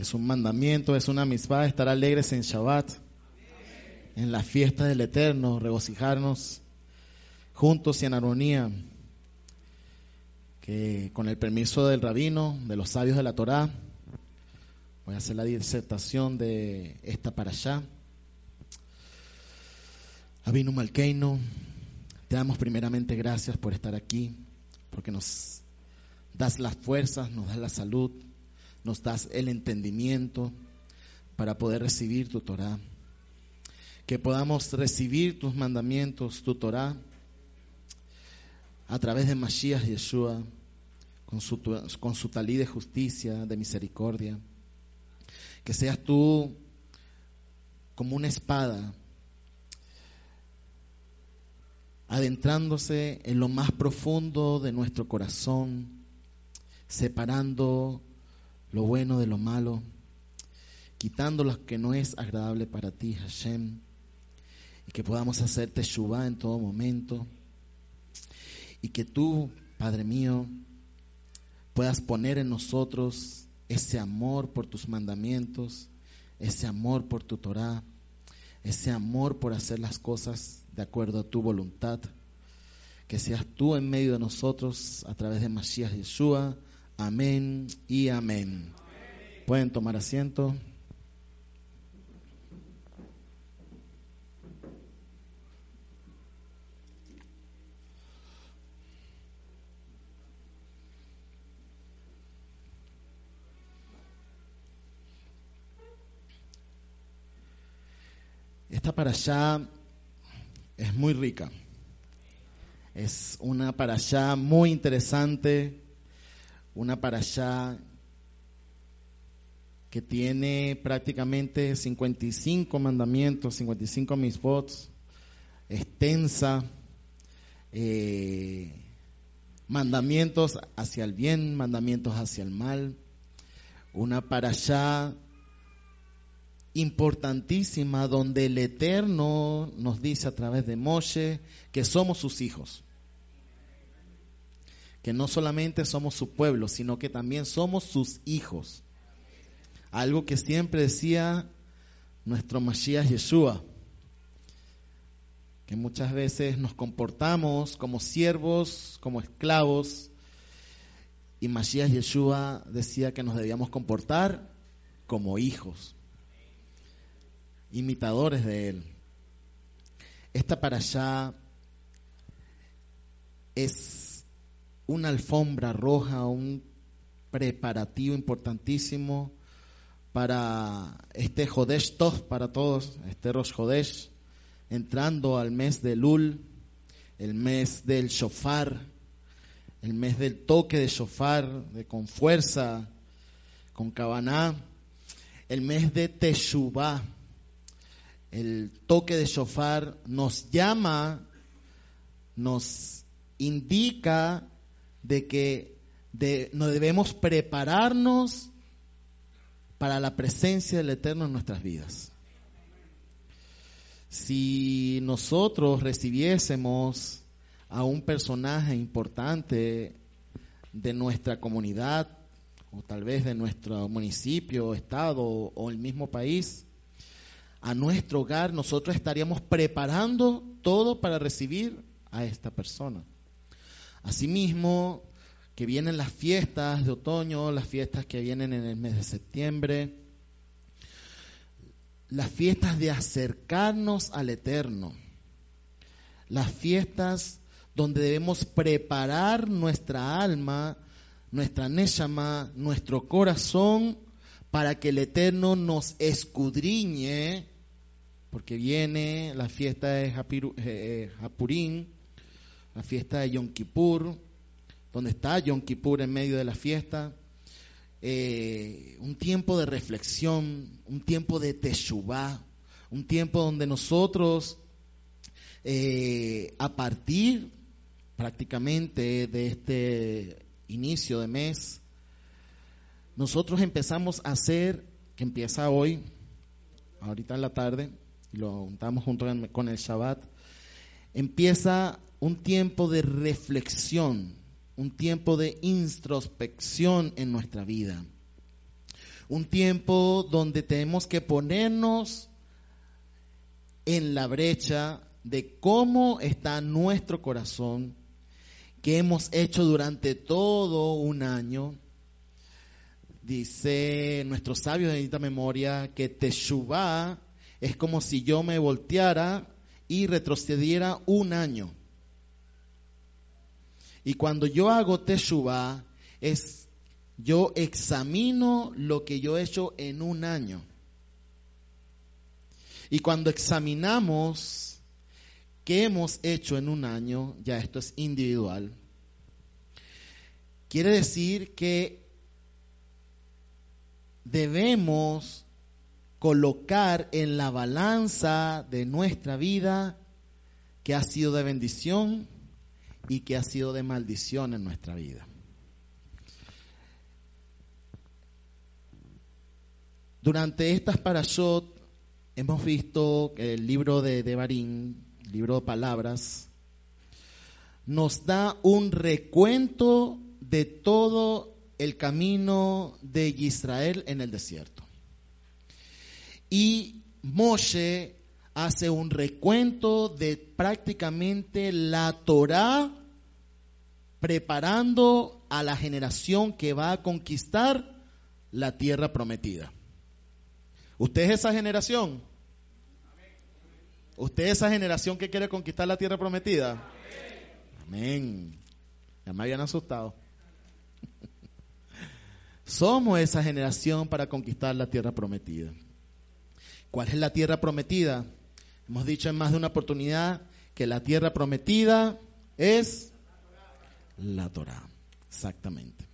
Es un mandamiento, es una misma estar alegres en Shabbat, en la fiesta del Eterno, regocijarnos juntos y en armonía. Que con el permiso del rabino, de los sabios de la Torá, voy a hacer la disertación de esta para allá. Abinu Malkeino, te damos primeramente gracias por estar aquí, porque nos das las fuerzas, nos das la salud, nos das el entendimiento para poder recibir tu Torah. Que podamos recibir tus mandamientos, tu Torah, a través de Mashiach Yeshua, con su, con su talí de justicia, de misericordia. Que seas tú como una espada adentrándose en lo más profundo de nuestro corazón, separando lo bueno de lo malo, quitando lo que no es agradable para ti, Hashem, y que podamos hacerte Shubá en todo momento, y que tú, Padre mío, puedas poner en nosotros ese amor por tus mandamientos, ese amor por tu Torah, ese amor por hacer las cosas de acuerdo a tu voluntad. Que seas tú en medio de nosotros a través de Mashiach Yeshua. Amén y amén. Pueden tomar asiento. Esta para allá es muy rica. Es una para allá muy interesante, una para allá que tiene prácticamente 55 mandamientos, 55 misbots, extensa, eh, mandamientos hacia el bien, mandamientos hacia el mal, una para allá importantísima donde el Eterno nos dice a través de Moshe que somos sus hijos. Que no solamente somos su pueblo, sino que también somos sus hijos. Algo que siempre decía nuestro Mashiach Yeshua. Que muchas veces nos comportamos como siervos, como esclavos. Y Mashiach Yeshua decía que nos debíamos comportar como hijos imitadores de Él. Esta para allá es una alfombra roja, un preparativo importantísimo para este Jodesh Tov para todos, este Rosh Jodesh, entrando al mes de Lul, el mes del shofar, el mes del toque de shofar, de con fuerza, con cabaná, el mes de Teshuvah, el toque de shofar nos llama, nos indica de que no debemos prepararnos para la presencia del Eterno en nuestras vidas. Si nosotros recibiésemos a un personaje importante de nuestra comunidad, o tal vez de nuestro municipio, estado o el mismo país, a nuestro hogar, nosotros estaríamos preparando todo para recibir a esta persona. Asimismo, que vienen las fiestas de otoño, las fiestas que vienen en el mes de septiembre, las fiestas de acercarnos al Eterno, las fiestas donde debemos preparar nuestra alma, nuestra neshama, nuestro corazón, para que el Eterno nos escudriñe porque viene la fiesta de eh, eh, la fiesta de Yom Kippur, donde está Yom Kippur en medio de la fiesta, eh, un tiempo de reflexión, un tiempo de Teshuvah, un tiempo donde nosotros, a partir prácticamente de este inicio de mes, nosotros empezamos a hacer, que empieza hoy, ahorita en la tarde, y lo juntamos junto con el Shabbat, empieza un tiempo de reflexión, un tiempo de introspección en nuestra vida. Un tiempo donde tenemos que ponernos en la brecha de cómo está nuestro corazón, que hemos hecho durante todo un año. Dice nuestro sabio de esta memoria que Teshuvah es como si yo me volteara y retrocediera un año. Y cuando yo hago Teshuvah, es yo examino lo que yo he hecho en un año. Y cuando examinamos qué hemos hecho en un año, ya esto es individual, quiere decir que debemos colocar en la balanza de nuestra vida que ha sido de bendición y que ha sido de maldición en nuestra vida. Durante estas parashot hemos visto que el libro de Devarim, libro de palabras, nos da un recuento de todo el camino de Israel en el desierto. Y Moshe hace un recuento de prácticamente la Torá preparando a la generación que va a conquistar la tierra prometida. ¿Usted es esa generación? ¿Usted es esa generación que quiere conquistar la tierra prometida? Amén. Ya me habían asustado. Somos esa generación para conquistar la tierra prometida. ¿Cuál es la tierra prometida? Hemos dicho en más de una oportunidad que la tierra prometida es la Torah. Exactamente.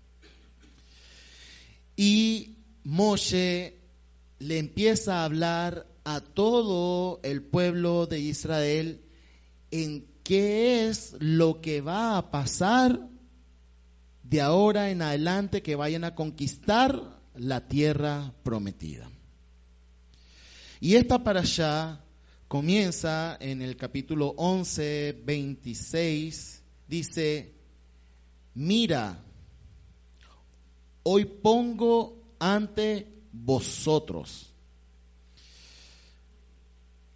Y Moshe le empieza a hablar a todo el pueblo de Israel en qué es lo que va a pasar de ahora en adelante que vayan a conquistar la tierra prometida. Y esta para allá comienza en el capítulo 11, 26, dice, mira, hoy pongo ante vosotros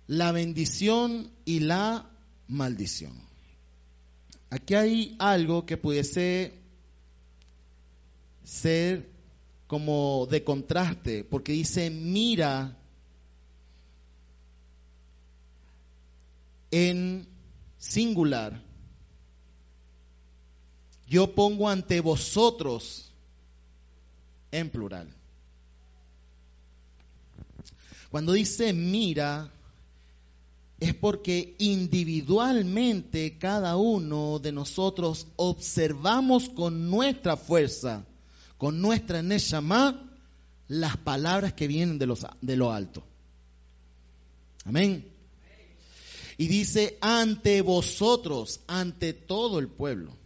la bendición y la maldición. Aquí hay algo que pudiese ser como de contraste, porque dice, mira en singular. Yo pongo ante vosotros en plural. Cuando dice mira, es porque individualmente cada uno de nosotros observamos con nuestra fuerza, con nuestra Neshama, las palabras que vienen de, los, de lo alto. Amén. Y dice, ante vosotros, ante todo el pueblo.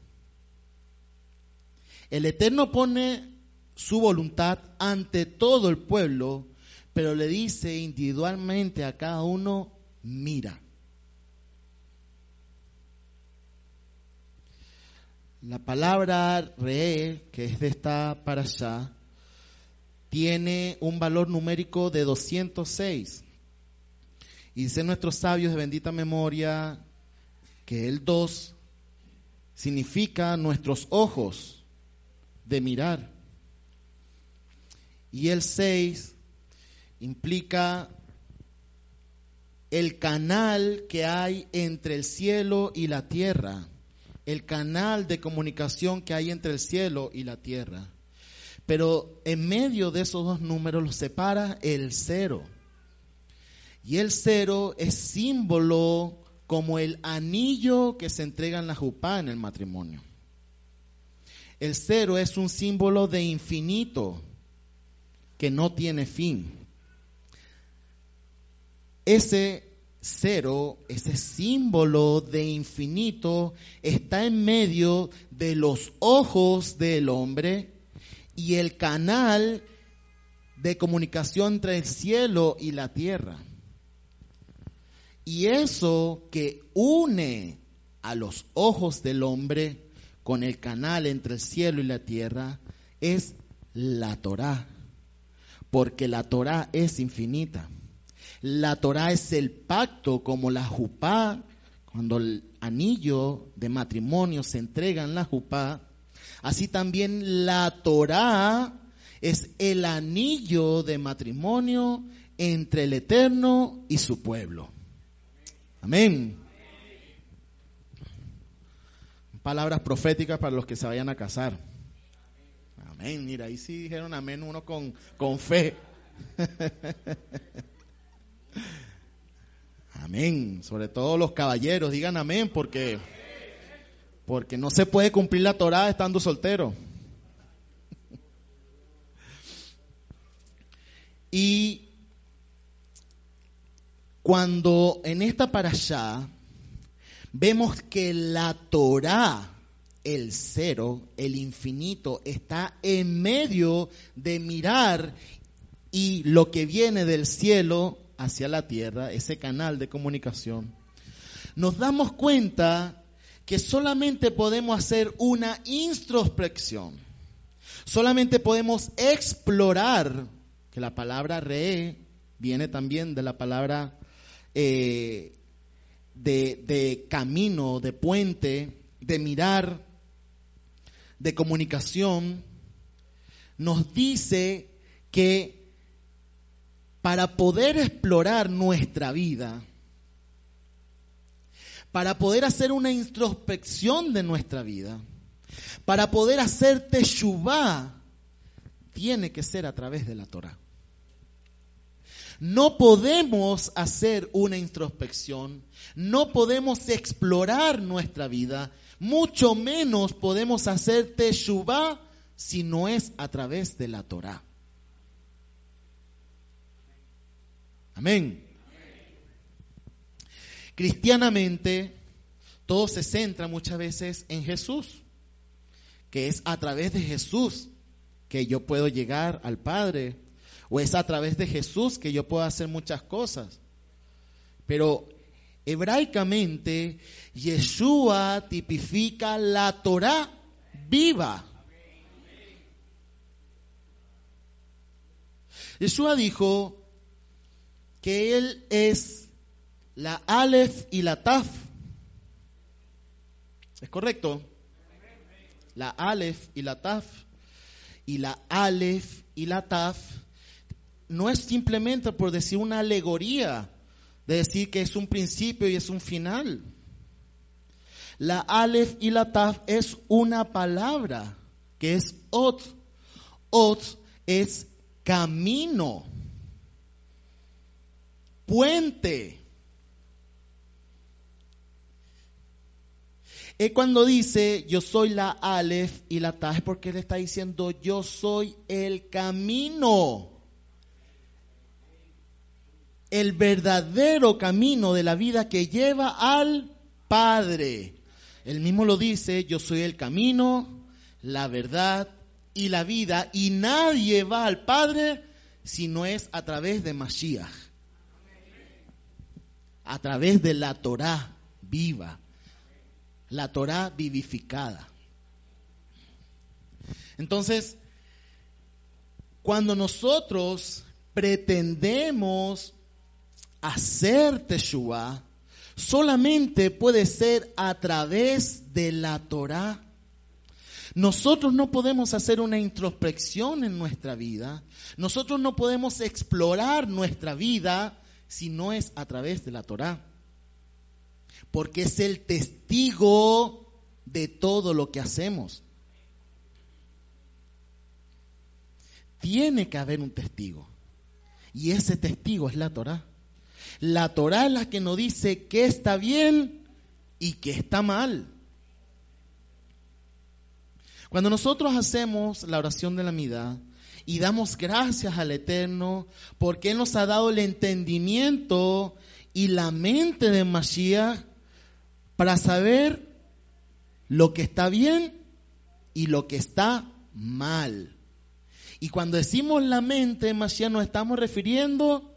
El Eterno pone su voluntad ante todo el pueblo, pero le dice individualmente a cada uno, mira. La palabra re, que es de esta para allá, tiene un valor numérico de 206. Y dicen nuestros sabios de bendita memoria que el 2 significa nuestros ojos de mirar. Y el 6 implica el canal que hay entre el cielo y la tierra, el canal de comunicación que hay entre el cielo y la tierra. Pero en medio de esos dos números los separa el cero. Y el cero es símbolo como el anillo que se entrega en la jupá en el matrimonio. El cero es un símbolo de infinito que no tiene fin. Ese cero, ese símbolo de infinito, está en medio de los ojos del hombre y el canal de comunicación entre el cielo y la tierra. Y eso que une a los ojos del hombre con el canal entre el cielo y la tierra es la Torá. porque la Torah es infinita. La Torah es el pacto como la jupá, cuando el anillo de matrimonio se entrega en la jupá, así también la Torah es el anillo de matrimonio entre el Eterno y su pueblo. Amén. Palabras proféticas para los que se vayan a casar. Amén. Mira, ahí sí dijeron amén uno con, con fe. amén. Sobre todo los caballeros, digan amén porque, porque no se puede cumplir la Torah estando soltero. Y cuando en esta para allá vemos que la Torah, el cero, el infinito, está en medio de mirar y lo que viene del cielo hacia la tierra, ese canal de comunicación, nos damos cuenta que solamente podemos hacer una introspección, solamente podemos explorar que la palabra re viene también de la palabra eh, de, de camino, de puente, de mirar, de comunicación, nos dice que para poder explorar nuestra vida, para poder hacer una introspección de nuestra vida, para poder hacer teshuvah, tiene que ser a través de la Torah. No podemos hacer una introspección, no podemos explorar nuestra vida, mucho menos podemos hacer teshuvah si no es a través de la Torah. Amén. Cristianamente, todo se centra muchas veces en Jesús, que es a través de Jesús que yo puedo llegar al Padre, o es a través de Jesús que yo puedo hacer muchas cosas. Pero hebraicamente, Yeshua tipifica la Torah viva. Yeshua dijo que Él es la Aleph y la Taf. ¿Es correcto? La Aleph y la Taf. Y la Aleph y la Taf no es simplemente por decir una alegoría, de decir que es un principio y es un final. La Aleph y la Taf es una palabra que es Ot. Ot es camino, puente. Es cuando dice yo soy la Aleph y la Taf, es porque él está diciendo yo soy el camino el verdadero camino de la vida que lleva al Padre. Él mismo lo dice, yo soy el camino, la verdad y la vida, y nadie va al Padre si no es a través de Mashiach, a través de la Torah viva, la Torah vivificada. Entonces, cuando nosotros pretendemos hacer Teshuvah solamente puede ser a través de la Torah. Nosotros no podemos hacer una introspección en nuestra vida. Nosotros no podemos explorar nuestra vida si no es a través de la Torah. Porque es el testigo de todo lo que hacemos. Tiene que haber un testigo. Y ese testigo es la Torah. La Torah es la que nos dice qué está bien y qué está mal. Cuando nosotros hacemos la oración de la mitad y damos gracias al Eterno porque Él nos ha dado el entendimiento y la mente de Mashiach para saber lo que está bien y lo que está mal. Y cuando decimos la mente de Mashiach nos estamos refiriendo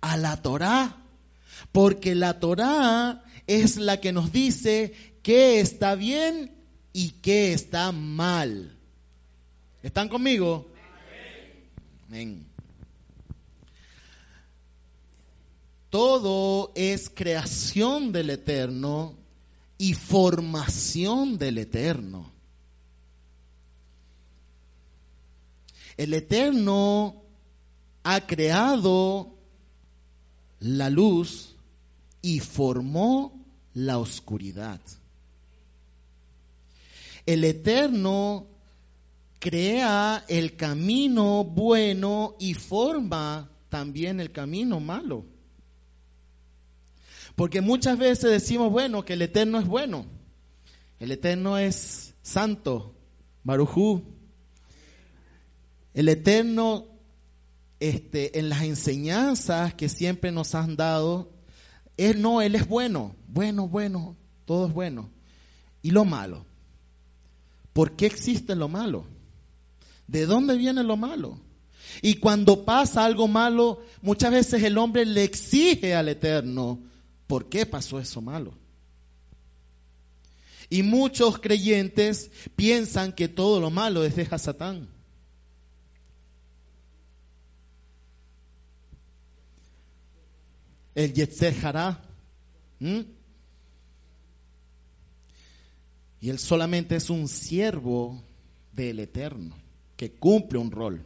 a la Torá, porque la Torá es la que nos dice qué está bien y qué está mal. ¿Están conmigo? Amén. Todo es creación del Eterno y formación del Eterno. El Eterno ha creado la luz y formó la oscuridad. El Eterno crea el camino bueno y forma también el camino malo. Porque muchas veces decimos, bueno, que el Eterno es bueno. El Eterno es santo, Barujú. El Eterno, este, en las enseñanzas que siempre nos han dado, él no, Él es bueno, bueno, bueno, todo es bueno. ¿Y lo malo? ¿Por qué existe lo malo? ¿De dónde viene lo malo? Y cuando pasa algo malo, muchas veces el hombre le exige al Eterno, ¿por qué pasó eso malo? Y muchos creyentes piensan que todo lo malo es de Satán. El Yetzer. Y él solamente es un siervo del Eterno que cumple un rol.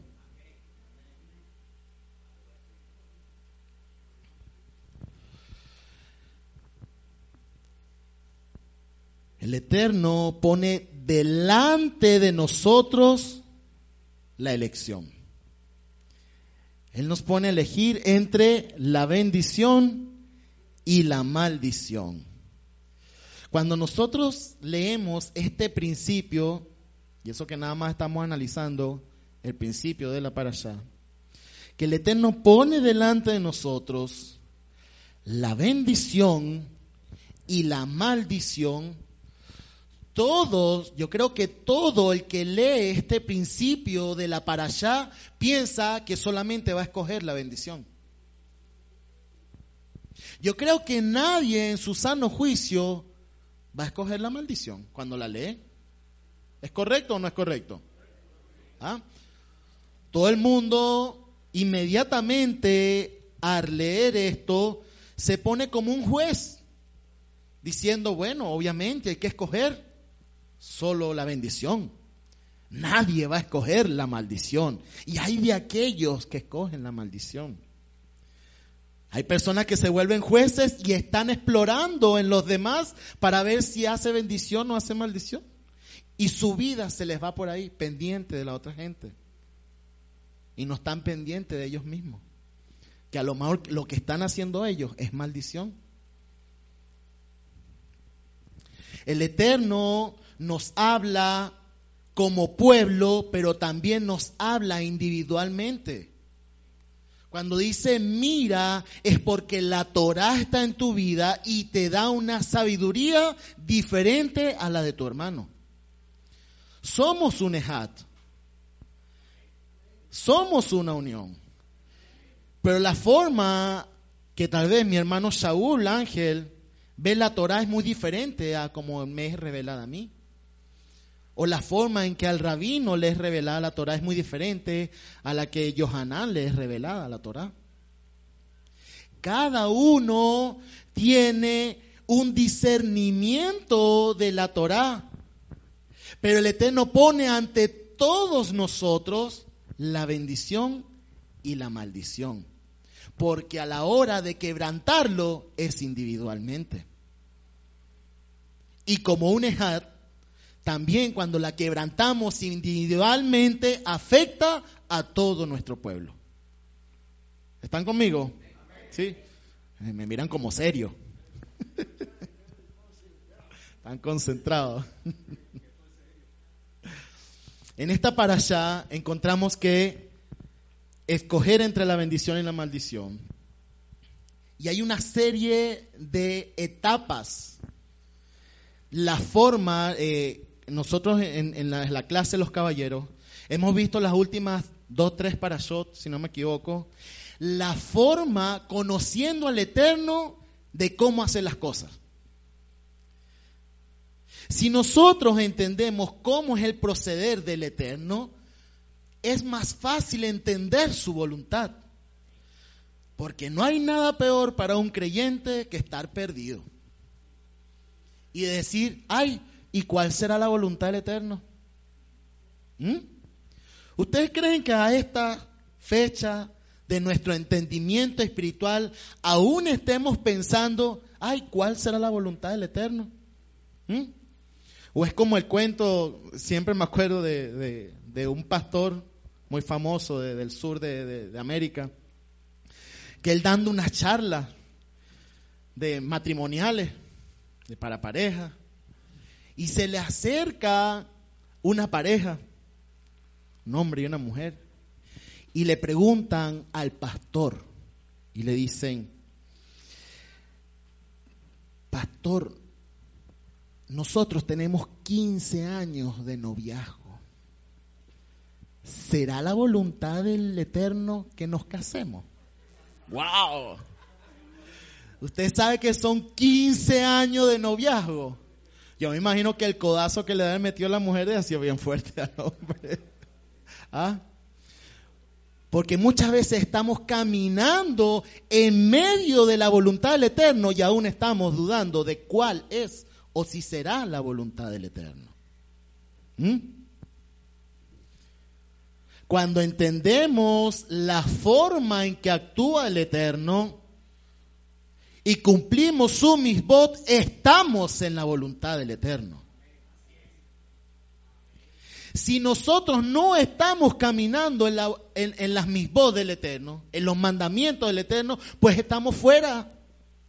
El Eterno pone delante de nosotros la elección. Él nos pone a elegir entre la bendición y la maldición. Cuando nosotros leemos este principio, y eso que nada más estamos analizando, el principio de la parasha, que el Eterno pone delante de nosotros la bendición y la maldición, todos, yo creo que todo el que lee este principio de la parashá piensa que solamente va a escoger la bendición. Yo creo que nadie en su sano juicio va a escoger la maldición cuando la lee. ¿Es correcto o no es correcto? ¿Ah? Todo el mundo inmediatamente al leer esto se pone como un juez, diciendo, bueno, obviamente hay que escoger solo la bendición. Nadie va a escoger la maldición. Y hay de aquellos que escogen la maldición. Hay personas que se vuelven jueces y están explorando en los demás para ver si hace bendición o hace maldición. Y su vida se les va por ahí, pendiente de la otra gente. Y no están pendientes de ellos mismos. Que a lo mejor lo que están haciendo ellos es maldición. El Eterno nos habla como pueblo, pero también nos habla individualmente. Cuando dice mira es porque la Torah está en tu vida y te da una sabiduría diferente a la de tu hermano. Somos un ejat. Somos una unión. Pero la forma que tal vez mi hermano Saúl Ángel ve la Torah es muy diferente a como me es revelada a mí. O la forma en que al rabino le es revelada la Torah es muy diferente a la que Johanán le es revelada la Torah. Cada uno tiene un discernimiento de la Torah. Pero el Eterno pone ante todos nosotros la bendición y la maldición. Porque a la hora de quebrantarlo es individualmente. Y como un ejat, también cuando la quebrantamos individualmente, afecta a todo nuestro pueblo. ¿Están conmigo? Sí. Eh, me miran como serio. Están concentrados. En esta para allá encontramos que escoger entre la bendición y la maldición. Y hay una serie de etapas. La forma, eh, nosotros en, la, clase de los caballeros hemos visto las últimas dos, tres parashot, si no me equivoco, la forma conociendo al Eterno de cómo hacer las cosas. Si nosotros entendemos cómo es el proceder del Eterno, es más fácil entender su voluntad. Porque no hay nada peor para un creyente que estar perdido. Y decir, ay, ¿y cuál será la voluntad del Eterno? ¿Mm? ¿Ustedes creen que a esta fecha de nuestro entendimiento espiritual aún estemos pensando, ay, ¿cuál será la voluntad del Eterno? ¿Mm? O es como el cuento, siempre me acuerdo de, un pastor muy famoso del sur de, América, que él dando una charla de matrimoniales, de para pareja, y se le acerca una pareja, un hombre y una mujer, y le preguntan al pastor, y le dicen, pastor, nosotros tenemos 15 años de noviazgo. ¿Será la voluntad del Eterno que nos casemos? ¡Wow! Usted sabe que son 15 años de noviazgo. Yo me imagino que el codazo que le había metido la mujer le hacía bien fuerte al hombre. ¿Ah? Porque muchas veces estamos caminando en medio de la voluntad del Eterno y aún estamos dudando de cuál es o si será la voluntad del Eterno. ¿Mm? Cuando entendemos la forma en que actúa el Eterno y cumplimos su misbot, estamos en la voluntad del Eterno. Si nosotros no estamos caminando en, en las misbot del Eterno, en los mandamientos del Eterno, pues estamos fuera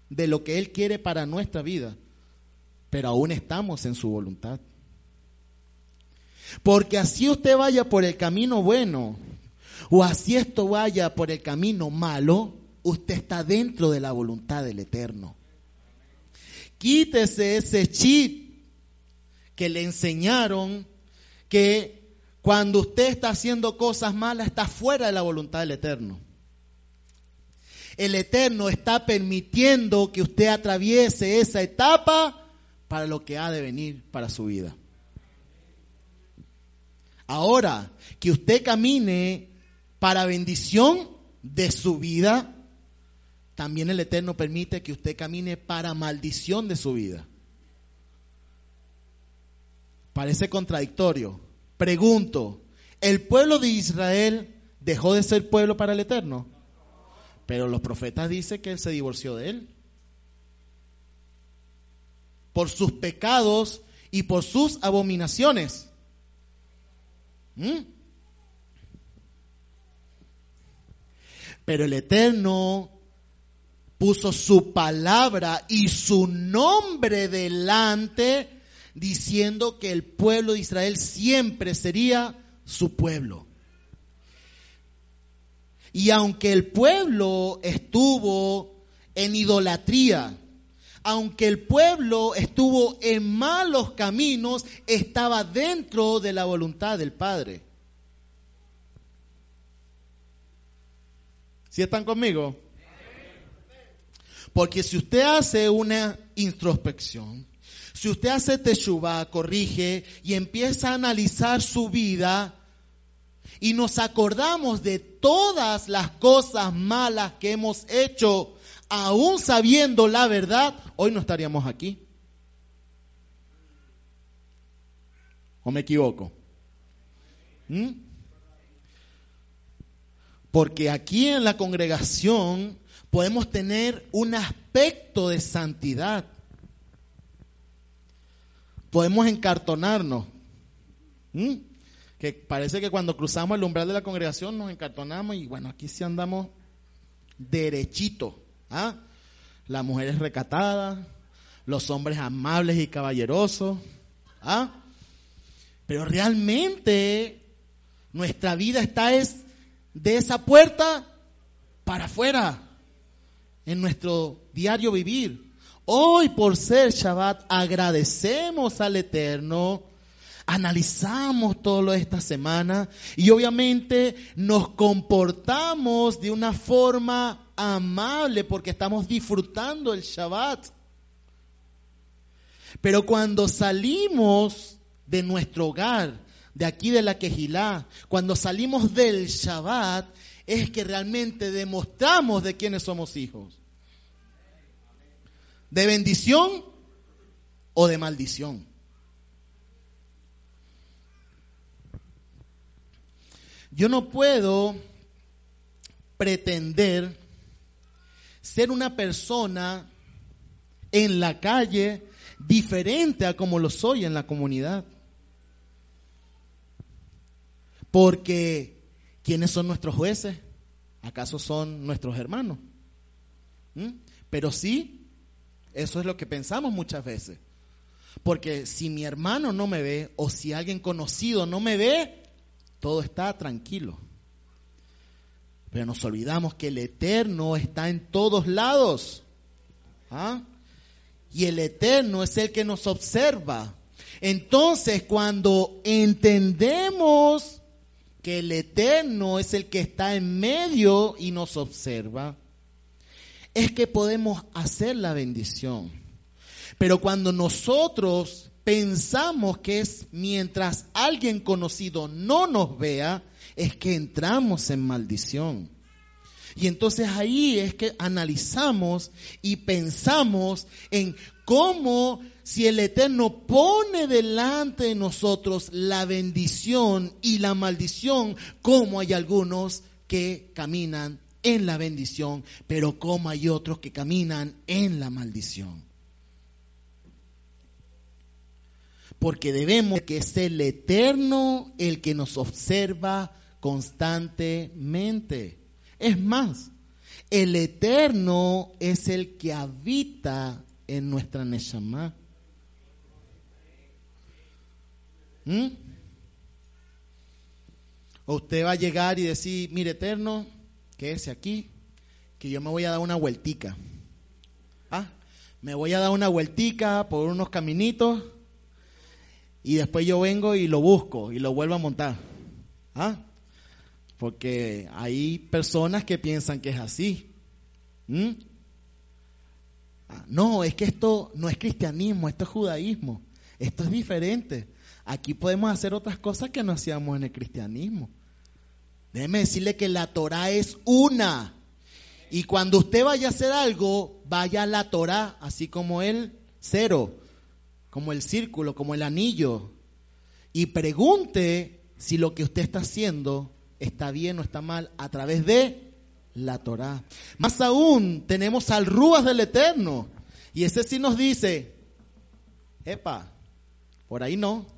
de lo que Él quiere para nuestra vida. Pero aún estamos en su voluntad. Porque así usted vaya por el camino bueno o así esto vaya por el camino malo, usted está dentro de la voluntad del Eterno. Quítese ese chip que le enseñaron que cuando usted está haciendo cosas malas está fuera de la voluntad del Eterno. El Eterno está permitiendo que usted atraviese esa etapa para lo que ha de venir para su vida. Ahora, que usted camine para bendición de su vida, también el Eterno permite que usted camine para maldición de su vida. Parece contradictorio. Pregunto, ¿el pueblo de Israel dejó de ser pueblo para el Eterno? Pero los profetas dicen que él se divorció de él. Por sus pecados y por sus abominaciones. ¿Mm? Pero el Eterno puso su palabra y su nombre delante, diciendo que el pueblo de Israel siempre sería su pueblo. Y aunque el pueblo estuvo en idolatría, aunque el pueblo estuvo en malos caminos, estaba dentro de la voluntad del Padre. ¿Sí están conmigo? Porque si usted hace una introspección, si usted hace teshuva, corrige y empieza a analizar su vida y nos acordamos de todas las cosas malas que hemos hecho, aún sabiendo la verdad, hoy no estaríamos aquí. ¿O me equivoco? ¿Mm? Porque aquí en la congregación podemos tener un aspecto de santidad. Podemos encartonarnos. ¿Mm? Que parece que cuando cruzamos el umbral de la congregación nos encartonamos y bueno, aquí sí andamos derechito. ¿Ah? Las mujeres recatadas, los hombres amables y caballerosos. ¿Ah? Pero realmente nuestra vida está es de esa puerta para afuera, en nuestro diario vivir. Hoy por ser Shabbat agradecemos al Eterno, analizamos todo lo de esta semana y obviamente nos comportamos de una forma amable porque estamos disfrutando el Shabbat. Pero cuando salimos de nuestro hogar, de aquí de la Quejilá, cuando salimos del Shabbat, es que realmente demostramos de quiénes somos hijos. ¿De bendición o de maldición? Yo no puedo pretender ser una persona en la calle diferente a como lo soy en la comunidad. Porque, ¿quiénes son nuestros jueces? ¿Acaso son nuestros hermanos? ¿Mm? Pero sí, eso es lo que pensamos muchas veces. Porque si mi hermano no me ve o si alguien conocido no me ve, todo está tranquilo. Pero nos olvidamos que el Eterno está en todos lados. ¿Ah? Y el Eterno es el que nos observa. Entonces, cuando entendemos que el Eterno es el que está en medio y nos observa, es que podemos hacer la bendición. Pero cuando nosotros pensamos que es mientras alguien conocido no nos vea, es que entramos en maldición. Y entonces ahí es que analizamos y pensamos en cómo si el Eterno pone delante de nosotros la bendición y la maldición, cómo hay algunos que caminan en la bendición, pero cómo hay otros que caminan en la maldición. Porque debemos que es el Eterno el que nos observa constantemente. Es más, el Eterno es el que habita en nuestra Neshama. ¿Mm? O usted va a llegar y decir, mire Eterno, quédese aquí, que yo me voy a dar una vueltica. ¿Ah? Me voy a dar una vueltica por unos caminitos y después yo vengo y lo busco y lo vuelvo a montar. ¿Ah? Porque hay personas que piensan que es así. ¿Mm? Ah, no, es que esto no es cristianismo, esto es judaísmo. Esto es diferente. Aquí podemos hacer otras cosas que no hacíamos en el cristianismo. Déjeme decirle que la Torah es una. Y cuando usted vaya a hacer algo, vaya a la Torah, así como el cero, como el círculo, como el anillo. Y pregunte si lo que usted está haciendo está bien o está mal a través de la Torá. Más aún, tenemos al Rúas del Eterno. Y ese sí nos dice, epa, por ahí no.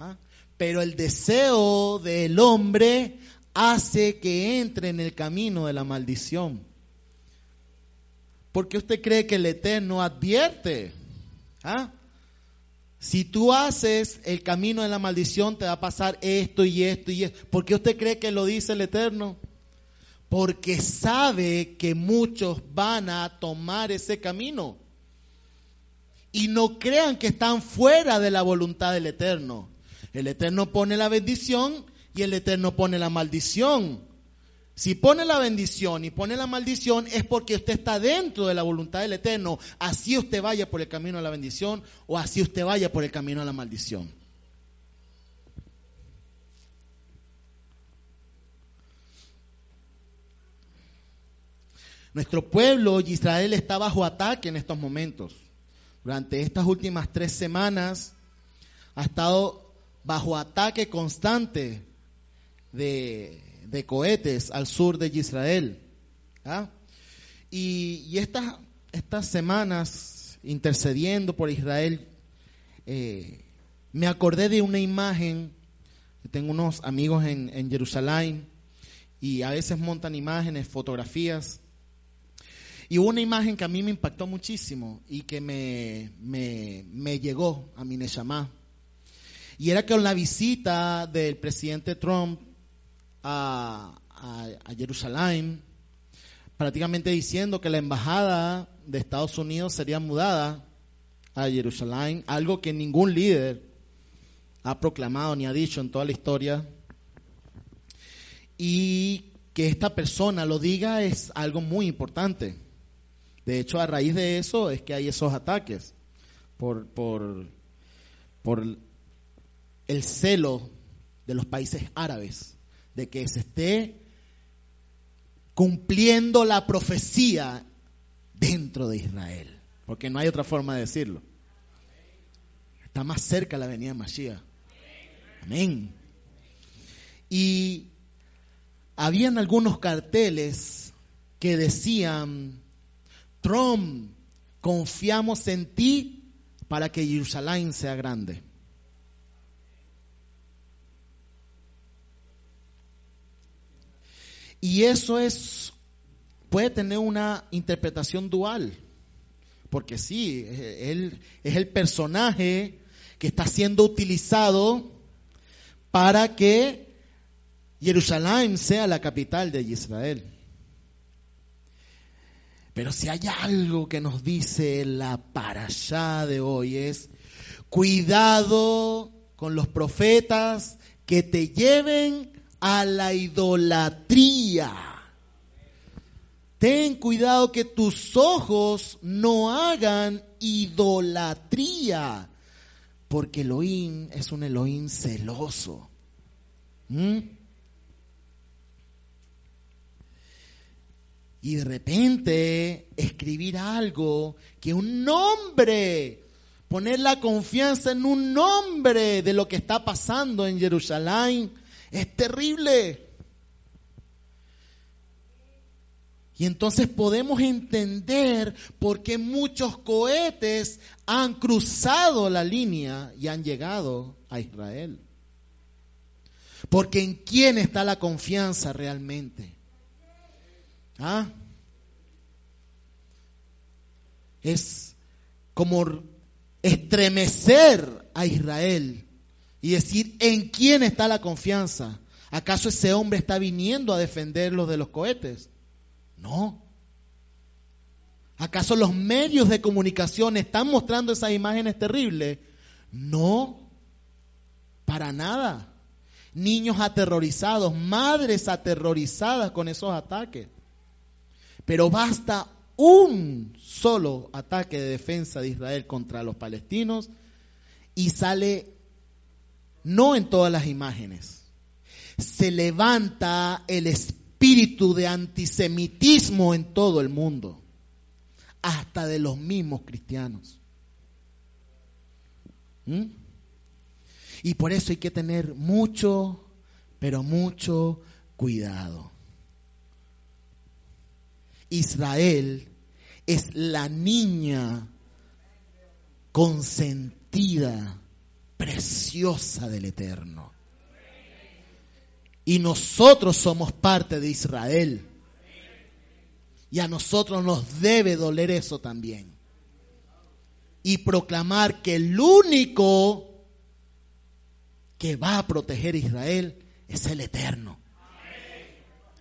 ¿Ah? Pero el deseo del hombre hace que entre en el camino de la maldición. ¿Por qué usted cree que el Eterno advierte? ¿Ah? Si tú haces el camino de la maldición, te va a pasar esto y esto y esto. ¿Por qué usted cree que lo dice el Eterno? Porque sabe que muchos van a tomar ese camino. Y no crean que están fuera de la voluntad del Eterno. El Eterno pone la bendición y el Eterno pone la maldición. Si pone la bendición y pone la maldición es porque usted está dentro de la voluntad del Eterno. Así usted vaya por el camino de la bendición o así usted vaya por el camino de la maldición. Nuestro pueblo, Israel, está bajo ataque en estos momentos. Durante estas últimas tres semanas ha estado bajo ataque constante de de cohetes al sur de Israel. ¿ah? Y, estas, estas semanas intercediendo por Israel, eh, me acordé de una imagen, tengo unos amigos en, en Jerusalén y a veces montan imágenes, fotografías. Y hubo una imagen que a mí me impactó muchísimo y que me, me, me llegó a mi. Y era con la visita del presidente Trump a, Jerusalén, prácticamente diciendo que la embajada de Estados Unidos sería mudada a Jerusalén, algo que ningún líder ha proclamado ni ha dicho en toda la historia. Y que esta persona lo diga es algo muy importante. De hecho, a raíz de eso es que hay esos ataques por, por, por el celo de los países árabes de que se esté cumpliendo la profecía dentro de Israel, porque no hay otra forma de decirlo. Está más cerca la venida de Mashiach. Amén. Y habían algunos carteles que decían, Trump, confiamos en ti para que Jerusalén sea grande. Y eso es, puede tener una interpretación dual, porque sí, él es el personaje que está siendo utilizado para que Jerusalén sea la capital de Israel. Pero si hay algo que nos dice la allá de hoy es, cuidado con los profetas que te lleven a la idolatría. Ten cuidado que tus ojos no hagan idolatría, porque Elohim es un Elohim celoso. ¿Mm? Y de repente escribir algo que un nombre, poner la confianza en un nombre de lo que está pasando en Jerusalén, es terrible. Y entonces podemos entender por qué muchos cohetes han cruzado la línea y han llegado a Israel. Porque en quién está la confianza realmente. ¿Ah? Es como estremecer a Israel y decir en quién está la confianza. ¿Acaso ese hombre está viniendo a defenderlos de los cohetes? No. ¿Acaso los medios de comunicación están mostrando esas imágenes terribles? No, para nada. Niños aterrorizados, madres aterrorizadas con esos ataques. Pero basta un solo ataque de defensa de Israel contra los palestinos y sale no en todas las imágenes. Se levanta el espíritu de antisemitismo en todo el mundo, hasta de los mismos cristianos. ¿Mm? Y por eso hay que tener mucho, pero mucho cuidado. Israel es la niña consentida preciosa del Eterno. Y nosotros somos parte de Israel. Y a nosotros nos debe doler eso también. Y proclamar que el único que va a proteger a Israel es el Eterno.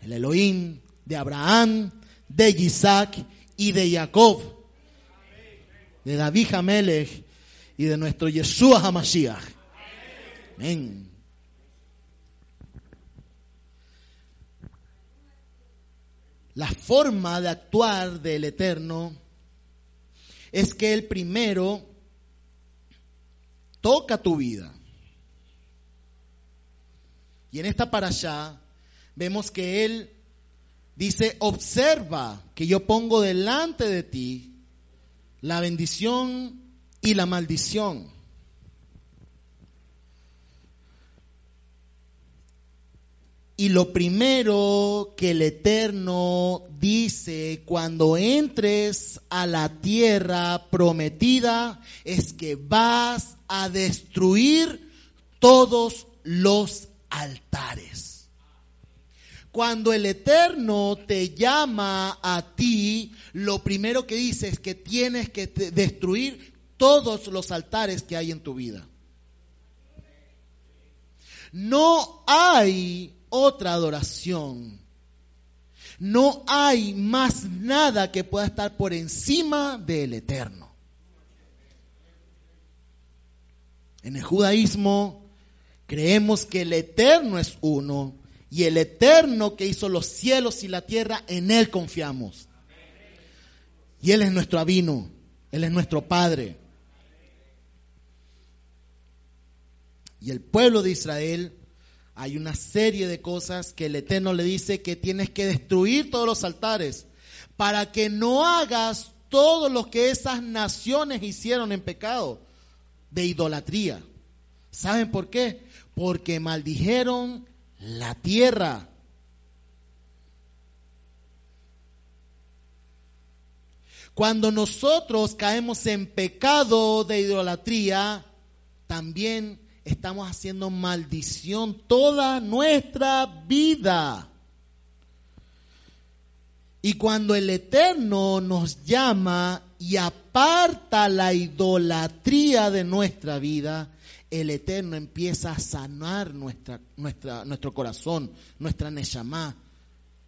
El Elohim de Abraham, de Isaac y de Jacob. De David Hamelech y de nuestro Yeshua HaMashiach. Amén. La forma de actuar del Eterno es que Él primero toca tu vida. Y en esta para allá vemos que Él dice, observa que yo pongo delante de ti la bendición y la maldición. Y lo primero que el Eterno dice cuando entres a la tierra prometida es que vas a destruir todos los altares. Cuando el Eterno te llama a ti, lo primero que dice es que tienes que destruir todos los altares que hay en tu vida. No hay otra adoración. No hay más nada que pueda estar por encima del eterno. En el judaísmo creemos que el eterno es uno y el eterno que hizo los cielos y la tierra, en él confiamos. Y él es nuestro abino, él es nuestro padre. Y el pueblo de Israel, hay una serie de cosas que el Eterno le dice que tienes que destruir todos los altares para que no hagas todo lo que esas naciones hicieron en pecado de idolatría. ¿Saben por qué? Porque maldijeron la tierra. Cuando nosotros caemos en pecado de idolatría, también estamos haciendo maldición toda nuestra vida. Y cuando el Eterno nos llama y aparta la idolatría de nuestra vida, el Eterno empieza a sanar nuestro corazón, nuestra neshama,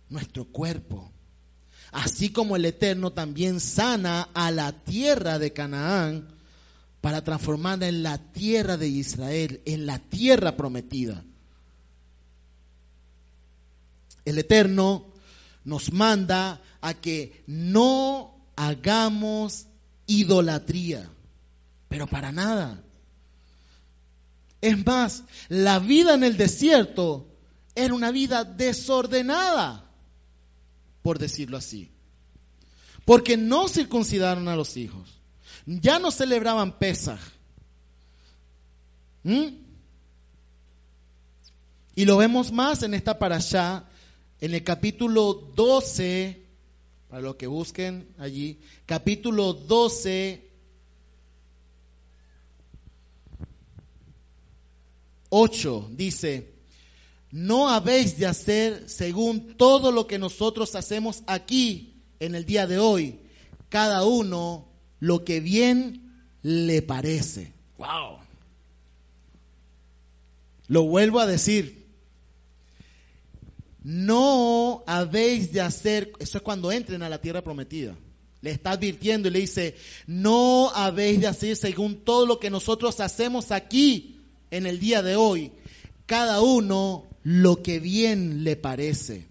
nuestro cuerpo. Así como el Eterno también sana a la tierra de Canaán para transformarla en la tierra de Israel, en la tierra prometida. El Eterno nos manda a que no hagamos idolatría, pero para nada. Es más, la vida en el desierto era una vida desordenada, por decirlo así, porque no circuncidaron a los hijos, ya no celebraban Pesaj. ¿Mm? Y lo vemos más en esta allá en el capítulo 12, para los que busquen allí, capítulo 12, 8, dice, no habéis de hacer según todo lo que nosotros hacemos aquí en el día de hoy, cada uno lo que bien le parece. Wow. Lo vuelvo a decir, no habéis de hacer, eso es cuando entren a la tierra prometida. Le está advirtiendo y le dice, no habéis de hacer según todo lo que nosotros hacemos aquí en el día de hoy, cada uno lo que bien le parece.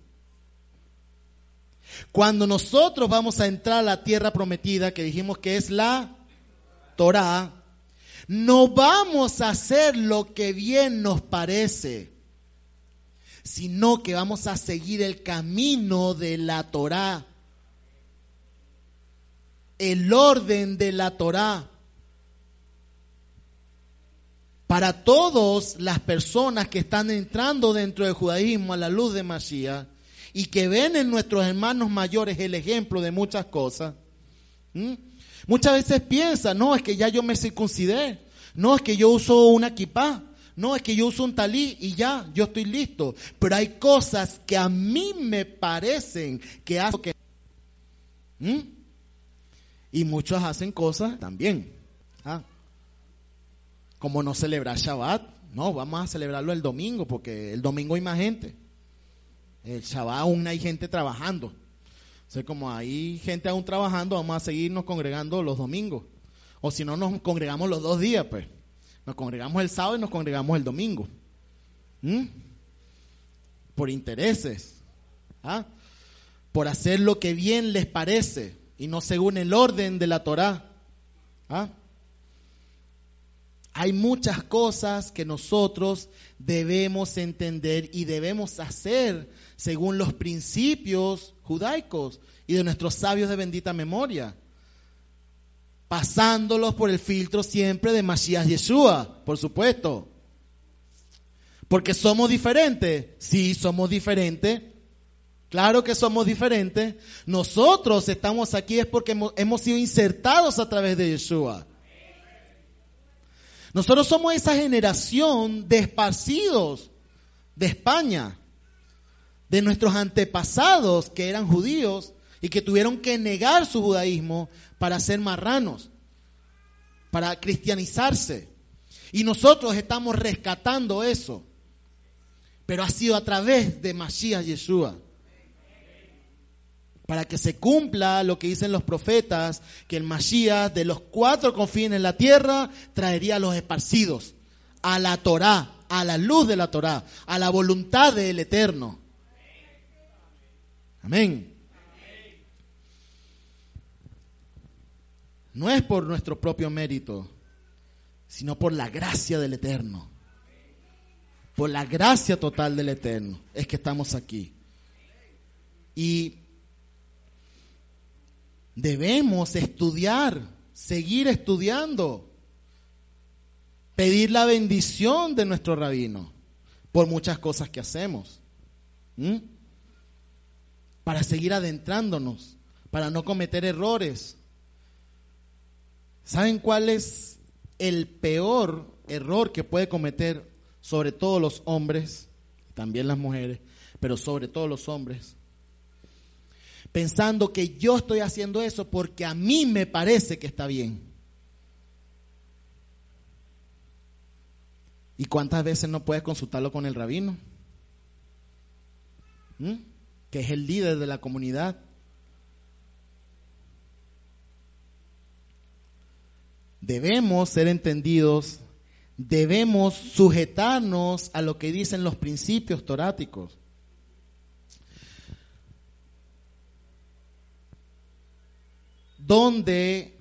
Cuando nosotros vamos a entrar a la tierra prometida, que dijimos que es la Torah, no vamos a hacer lo que bien nos parece sino que vamos a seguir el camino de la Torá, el orden de la Torá. Para todas las personas que están entrando dentro del judaísmo a la luz de Mashiach y que ven en nuestros hermanos mayores el ejemplo de muchas cosas, muchas veces piensan, no, es que ya yo me circuncidé, no, es que yo uso una kipá, no, es que yo uso un talí y ya, yo estoy listo. Pero hay cosas que a mí me parecen que hacen que... ¿Mm? Y muchos hacen cosas también. ¿ah? Como no celebrar Shabbat. No, vamos a celebrarlo el domingo porque el domingo hay más gente. El Shabbat aún hay gente trabajando. O sea, como hay gente aún trabajando, vamos a seguirnos congregando los domingos. O si no, nos congregamos los dos días, pues. Nos congregamos el sábado y nos congregamos el domingo. ¿Mm? Por intereses. ¿ah? Por hacer lo que bien les parece y no según el orden de la Torah. ¿ah? Hay muchas cosas que nosotros debemos entender y debemos hacer según los principios judaicos y de nuestros sabios de bendita memoria pasándolos por el filtro siempre de Mashiach Yeshua, por supuesto. Porque somos diferentes. Sí, somos diferentes. Claro que somos diferentes. Nosotros estamos aquí es porque hemos, sido insertados a través de Yeshua. Nosotros somos esa generación de esparcidos de España, de nuestros antepasados que eran judíos y que tuvieron que negar su judaísmo para ser marranos, para cristianizarse. Y nosotros estamos rescatando eso. Pero ha sido a través de Mashiach Yeshua. Para que se cumpla lo que dicen los profetas, que el Mashiach de los cuatro confines en la tierra traería a los esparcidos, a la Torah, a la luz de la Torah, a la voluntad del Eterno. Amén. no es por nuestro propio mérito, sino por la gracia del Eterno. Por la gracia total del Eterno es que estamos aquí. Y debemos estudiar, seguir estudiando, pedir la bendición de nuestro rabino por muchas cosas que hacemos. Para seguir adentrándonos, para no cometer errores. ¿Saben cuál es el peor error que puede cometer sobre todo los hombres, también las mujeres, pero sobre todo los hombres? Pensando que yo estoy haciendo eso porque a mí me parece que está bien. ¿Y cuántas veces no puedes consultarlo con el rabino? ¿Mm? Que es el líder de la comunidad. Debemos ser entendidos, debemos sujetarnos a lo que dicen los principios toráticos. Donde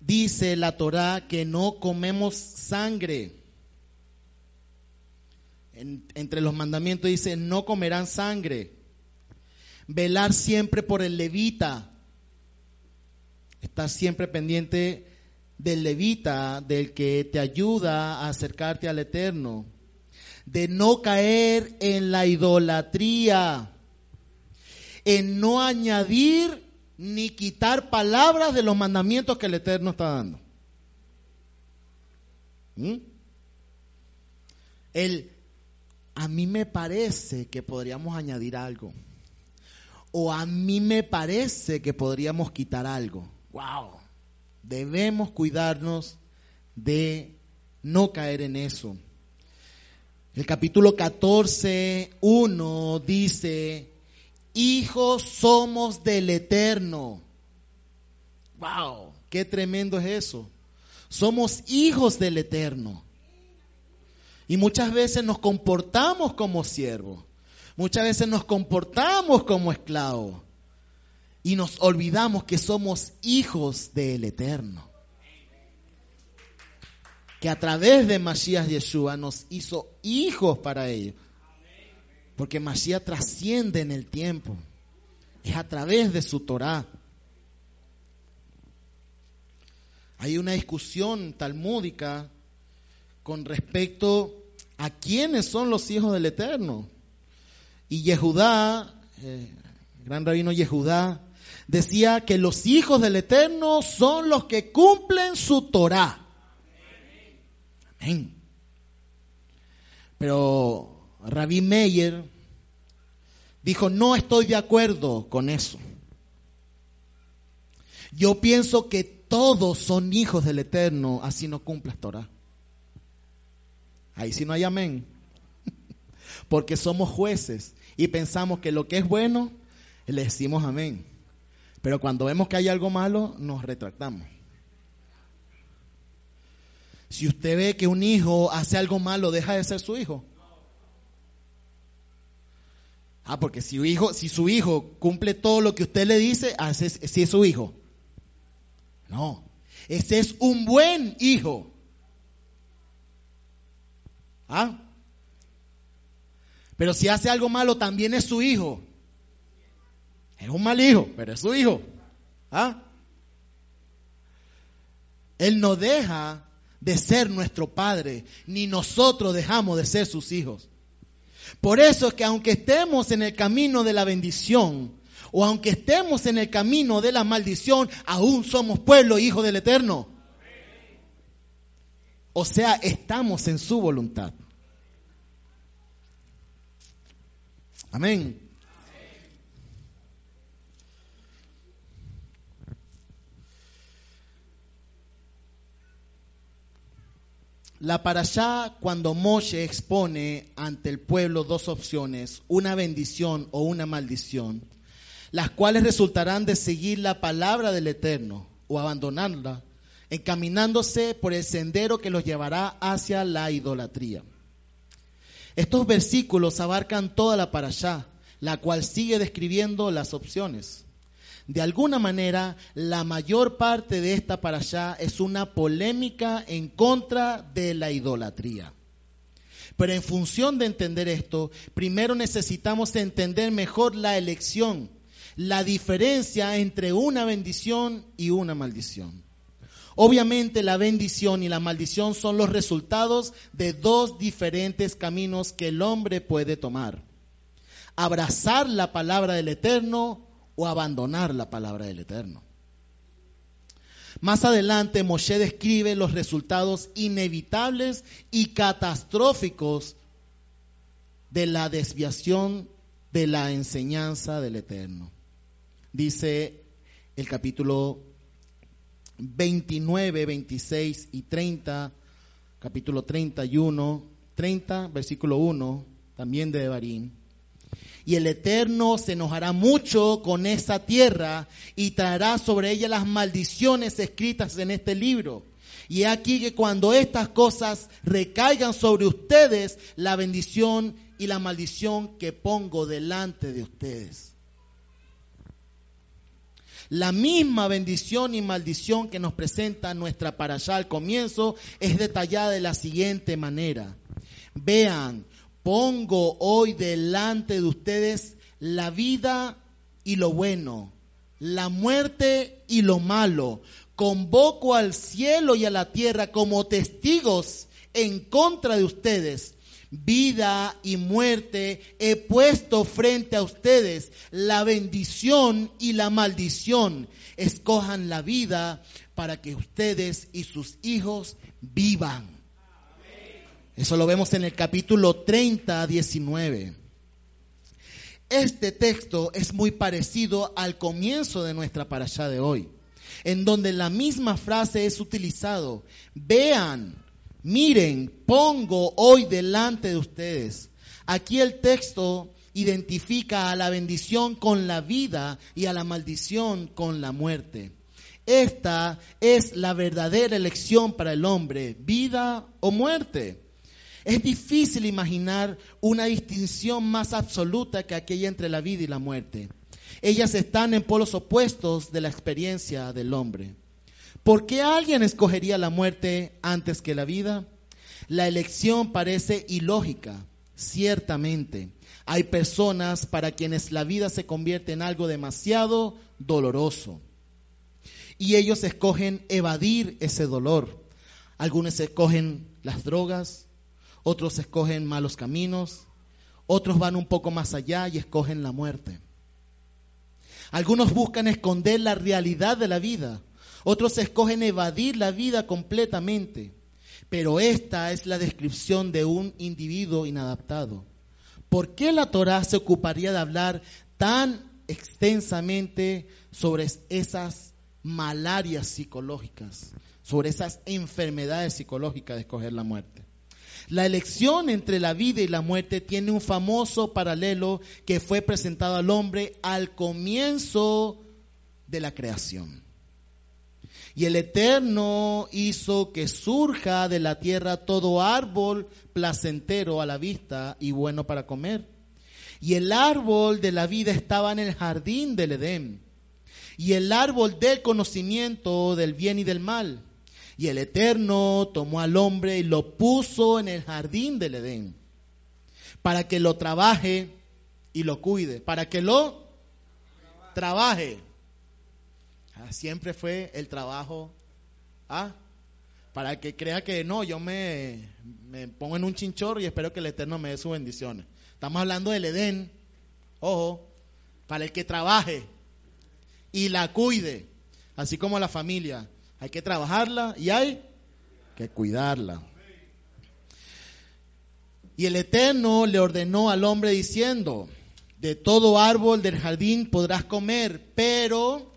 dice la Torá que no comemos sangre entre los mandamientos dice, no comerán sangre. Velar siempre por el levita. Estar siempre pendiente del levita, del que te ayuda a acercarte al eterno. De no caer en la idolatría. En no añadir ni quitar palabras de los mandamientos que el eterno está dando. ¿Mm? El a mí me parece que podríamos añadir algo. O a mí me parece que podríamos quitar algo. Wow. Debemos cuidarnos de no caer en eso. El capítulo 14, 1 dice, hijos somos del eterno. Wow, qué tremendo es eso. Somos hijos del eterno. Y muchas veces nos comportamos como siervos. Muchas veces nos comportamos como esclavos. Y nos olvidamos que somos hijos del Eterno. Que a través de Mashiach Yeshua nos hizo hijos para ellos. Porque Mashiach trasciende en el tiempo. Es a través de su Torah. Hay una discusión talmúdica con respecto a quiénes son los hijos del Eterno. Y Yehudá, eh, gran rabino Yehudá, decía que los hijos del Eterno son los que cumplen su Torah. Amén. Pero Rabí Meyer dijo, no estoy de acuerdo con eso. Yo pienso que todos son hijos del Eterno, así no cumplas Torah. Ahí sí no hay amén. Porque somos jueces y pensamos que lo que es bueno, le decimos amén. Pero cuando vemos que hay algo malo, nos retractamos. Si usted ve que un hijo hace algo malo, deja de ser su hijo. Ah, porque si, hijo, si su hijo cumple todo lo que usted le dice, si sí es su hijo. No, ese es un buen hijo. ¿Ah? Pero si hace algo malo, también es su hijo. Es un mal hijo, pero es su hijo. ¿Ah? Él no deja de ser nuestro padre, ni nosotros dejamos de ser sus hijos. Por eso es que aunque estemos en el camino de la bendición, o aunque estemos en el camino de la maldición, aún somos pueblo, hijo del Eterno. O sea, estamos en su voluntad. Amén. La allá cuando Moshe expone ante el pueblo dos opciones, una bendición o una maldición, las cuales resultarán de seguir la palabra del Eterno o abandonarla, encaminándose por el sendero que los llevará hacia la idolatría. Estos versículos abarcan toda la parashá, la cual sigue describiendo las opciones. De alguna manera, la mayor parte de esta parashá es una polémica en contra de la idolatría. Pero en función de entender esto, primero necesitamos entender mejor la elección, la diferencia entre una bendición y una maldición. Obviamente la bendición y la maldición son los resultados de dos diferentes caminos que el hombre puede tomar. Abrazar la palabra del Eterno o abandonar la palabra del Eterno. Más adelante Moshe describe los resultados inevitables y catastróficos de la desviación de la enseñanza del Eterno. Dice el capítulo 29, 26 y 30, capítulo 31, 30, versículo 1, también de Devarim y el Eterno se enojará mucho con esa tierra y traerá sobre ella las maldiciones escritas en este libro. Y aquí que cuando estas cosas recaigan sobre ustedes, la bendición y la maldición que pongo delante de ustedes. La misma bendición y maldición que nos presenta nuestra para allá al comienzo es detallada de la siguiente manera. Vean, Pongo hoy delante de ustedes la vida y lo bueno, la muerte y lo malo. Convoco al cielo y a la tierra como testigos en contra de ustedes. Vida y muerte he puesto frente a ustedes, la bendición y la maldición. Escojan la vida para que ustedes y sus hijos vivan. Eso lo vemos en el capítulo 30, 19. Este texto es muy parecido al comienzo de nuestra parasha de hoy, en donde la misma frase es utilizado. Vean, miren, pongo hoy delante de ustedes. Aquí el texto identifica a la bendición con la vida y a la maldición con la muerte. Esta es la verdadera elección para el hombre, vida o muerte. Es difícil imaginar una distinción más absoluta que aquella entre la vida y la muerte. Ellas están en polos opuestos de la experiencia del hombre. ¿Por qué alguien escogería la muerte antes que la vida? La elección parece ilógica, ciertamente. Hay personas para quienes la vida se convierte en algo demasiado doloroso. Y ellos escogen evadir ese dolor. Algunos escogen las drogas, otros escogen malos caminos, otros van un poco más allá y escogen la muerte. Algunos buscan esconder la realidad de la vida, otros escogen evadir la vida completamente. Pero esta es la descripción de un individuo inadaptado. ¿Por qué la Torah se ocuparía de hablar tan extensamente sobre esas malarias psicológicas, sobre esas enfermedades psicológicas de escoger la muerte? La elección entre la vida y la muerte tiene un famoso paralelo que fue presentado al hombre al comienzo de la creación. Y el Eterno hizo que surja de la tierra todo árbol placentero a la vista y bueno para comer. Y el árbol de la vida estaba en el jardín del Edén. Y el árbol del conocimiento del bien y del mal. Y el Eterno tomó al hombre y lo puso en el jardín del Edén para que lo trabaje y lo cuide, para que lo trabaje. Ah, siempre fue el trabajo, ¿ah? para que crea que no, yo me, me pongo en un chinchorro y espero que el Eterno me dé sus bendiciones. Estamos hablando del Edén, ojo, para el que trabaje y la cuide, así como la familia. Hay que trabajarla y hay que cuidarla. Y el Eterno le ordenó al hombre diciendo, de todo árbol del jardín podrás comer, pero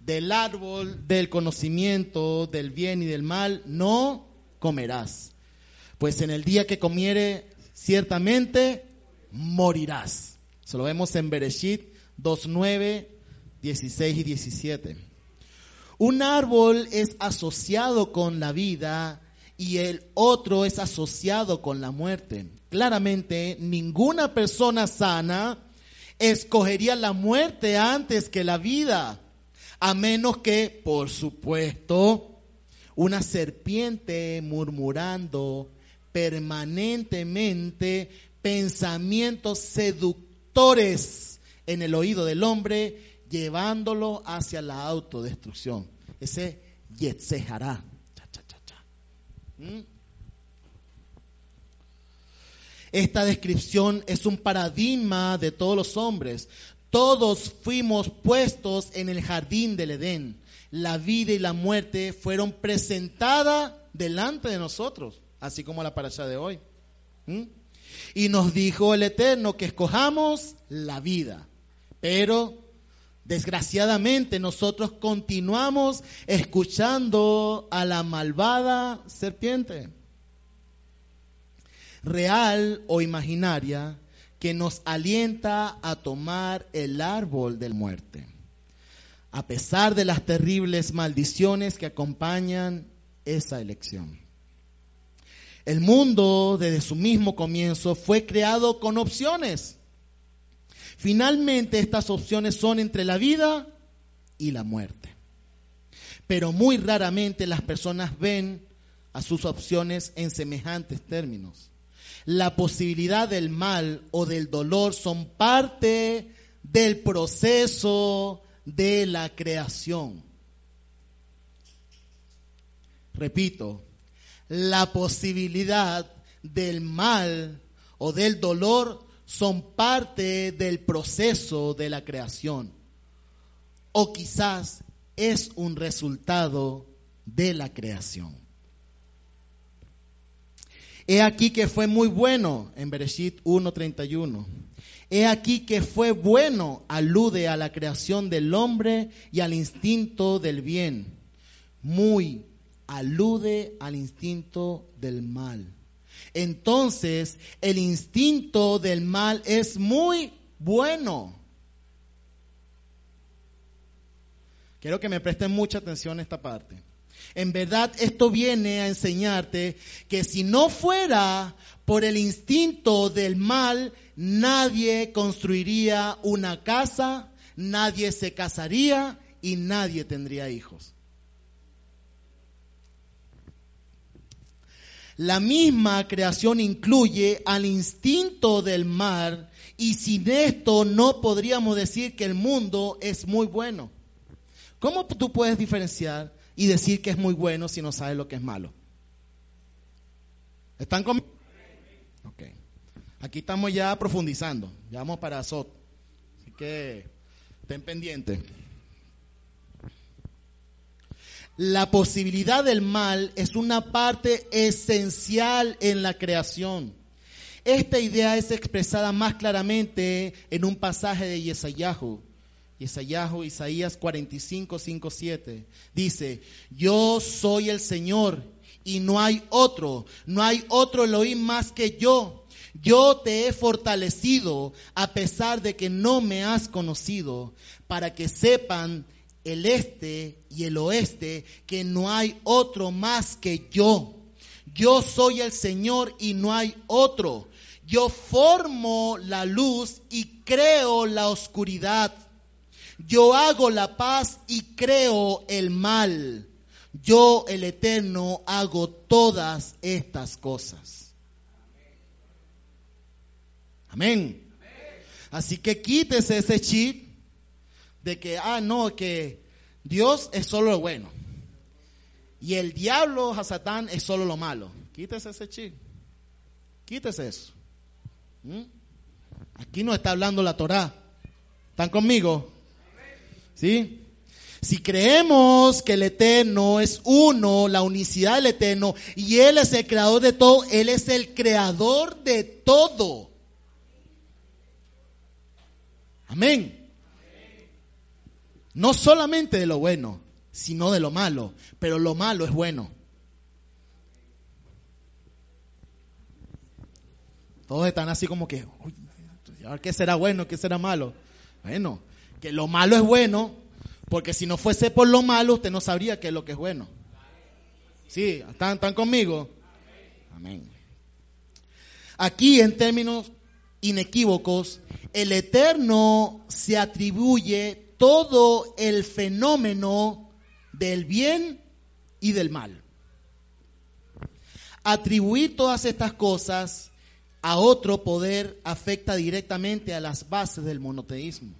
del árbol del conocimiento del bien y del mal no comerás. Pues en el día que comiere, ciertamente morirás. Se lo vemos en Bereshit 2.9, 16 y 17. Un árbol es asociado con la vida y el otro es asociado con la muerte. Claramente, ninguna persona sana escogería la muerte antes que la vida, a menos que, por supuesto, una serpiente murmurando permanentemente pensamientos seductores en el oído del hombre, llevándolo hacia la autodestrucción. Ese Yetzehará. ¿Mm? Esta descripción es un paradigma de todos los hombres. Todos fuimos puestos en el jardín del Edén. La vida y la muerte fueron presentadas delante de nosotros, así como la paracha de hoy. ¿Mm? Y nos dijo el Eterno que escojamos la vida. Pero desgraciadamente nosotros continuamos escuchando a la malvada serpiente real o imaginaria, que nos alienta a tomar el árbol de muerte, a pesar de las terribles maldiciones que acompañan esa elección. El mundo desde su mismo comienzo fue creado con opciones. Finalmente estas opciones son entre la vida y la muerte. Pero muy raramente las personas ven a sus opciones en semejantes términos la posibilidad del mal o del dolor son parte del proceso de la creación. Repito, la posibilidad del mal o del dolor son parte del proceso de la creación. O quizás es un resultado de la creación. He aquí que fue muy bueno en Bereshit 1.31. He aquí que fue bueno, alude a la creación del hombre y al instinto del bien. Muy alude al instinto del mal. Entonces, el instinto del mal es muy bueno. Quiero que me presten mucha atención a esta parte. En verdad esto viene a enseñarte que si no fuera por el instinto del mal, nadie construiría una casa, nadie se casaría y nadie tendría hijos. La misma creación incluye al instinto del mal y sin esto no podríamos decir que el mundo es muy bueno. ¿Cómo tú puedes diferenciar y decir que es muy bueno si no sabe lo que es malo. ¿Están conmigo? Ok. Aquí estamos ya profundizando. Ya vamos para Azot. Así que estén pendientes. La posibilidad del mal es una parte esencial en la creación. Esta idea es expresada más claramente en un pasaje de Yesayahu, Isaías, Isaías 45, 5, 7. Dice, yo soy el Señor y no hay otro, no hay otro Elohim más que yo. Yo te he fortalecido a pesar de que no me has conocido, para que sepan el este y el oeste que no hay otro más que yo. Yo soy el Señor y no hay otro. Yo formo la luz y creo la oscuridad. Yo hago la paz y creo el mal. Yo, el Eterno, hago todas estas cosas. Amén. Así que quítese ese chip de que, ah, no, que Dios es solo lo bueno. Y el diablo, Hasatán, es solo lo malo. Quítese ese chip. Quítese eso. ¿Mm? Aquí no está hablando la Torah. ¿Están conmigo? ¿Sí? Si creemos que el Eterno es uno, la unicidad del Eterno, y Él es el creador de todo, Él es el creador de todo. Amén. No solamente de lo bueno, sino de lo malo, pero lo malo es bueno. Todos están así como que, ¿qué será bueno? ¿Qué será malo? Bueno, que lo malo es bueno, porque si no fuese por lo malo, usted no sabría qué es lo que es bueno. ¿Sí? ¿Están, están conmigo? Amén. Aquí, en términos inequívocos, el Eterno se atribuye todo el fenómeno del bien y del mal. Atribuir todas estas cosas a otro poder afecta directamente a las bases del monoteísmo.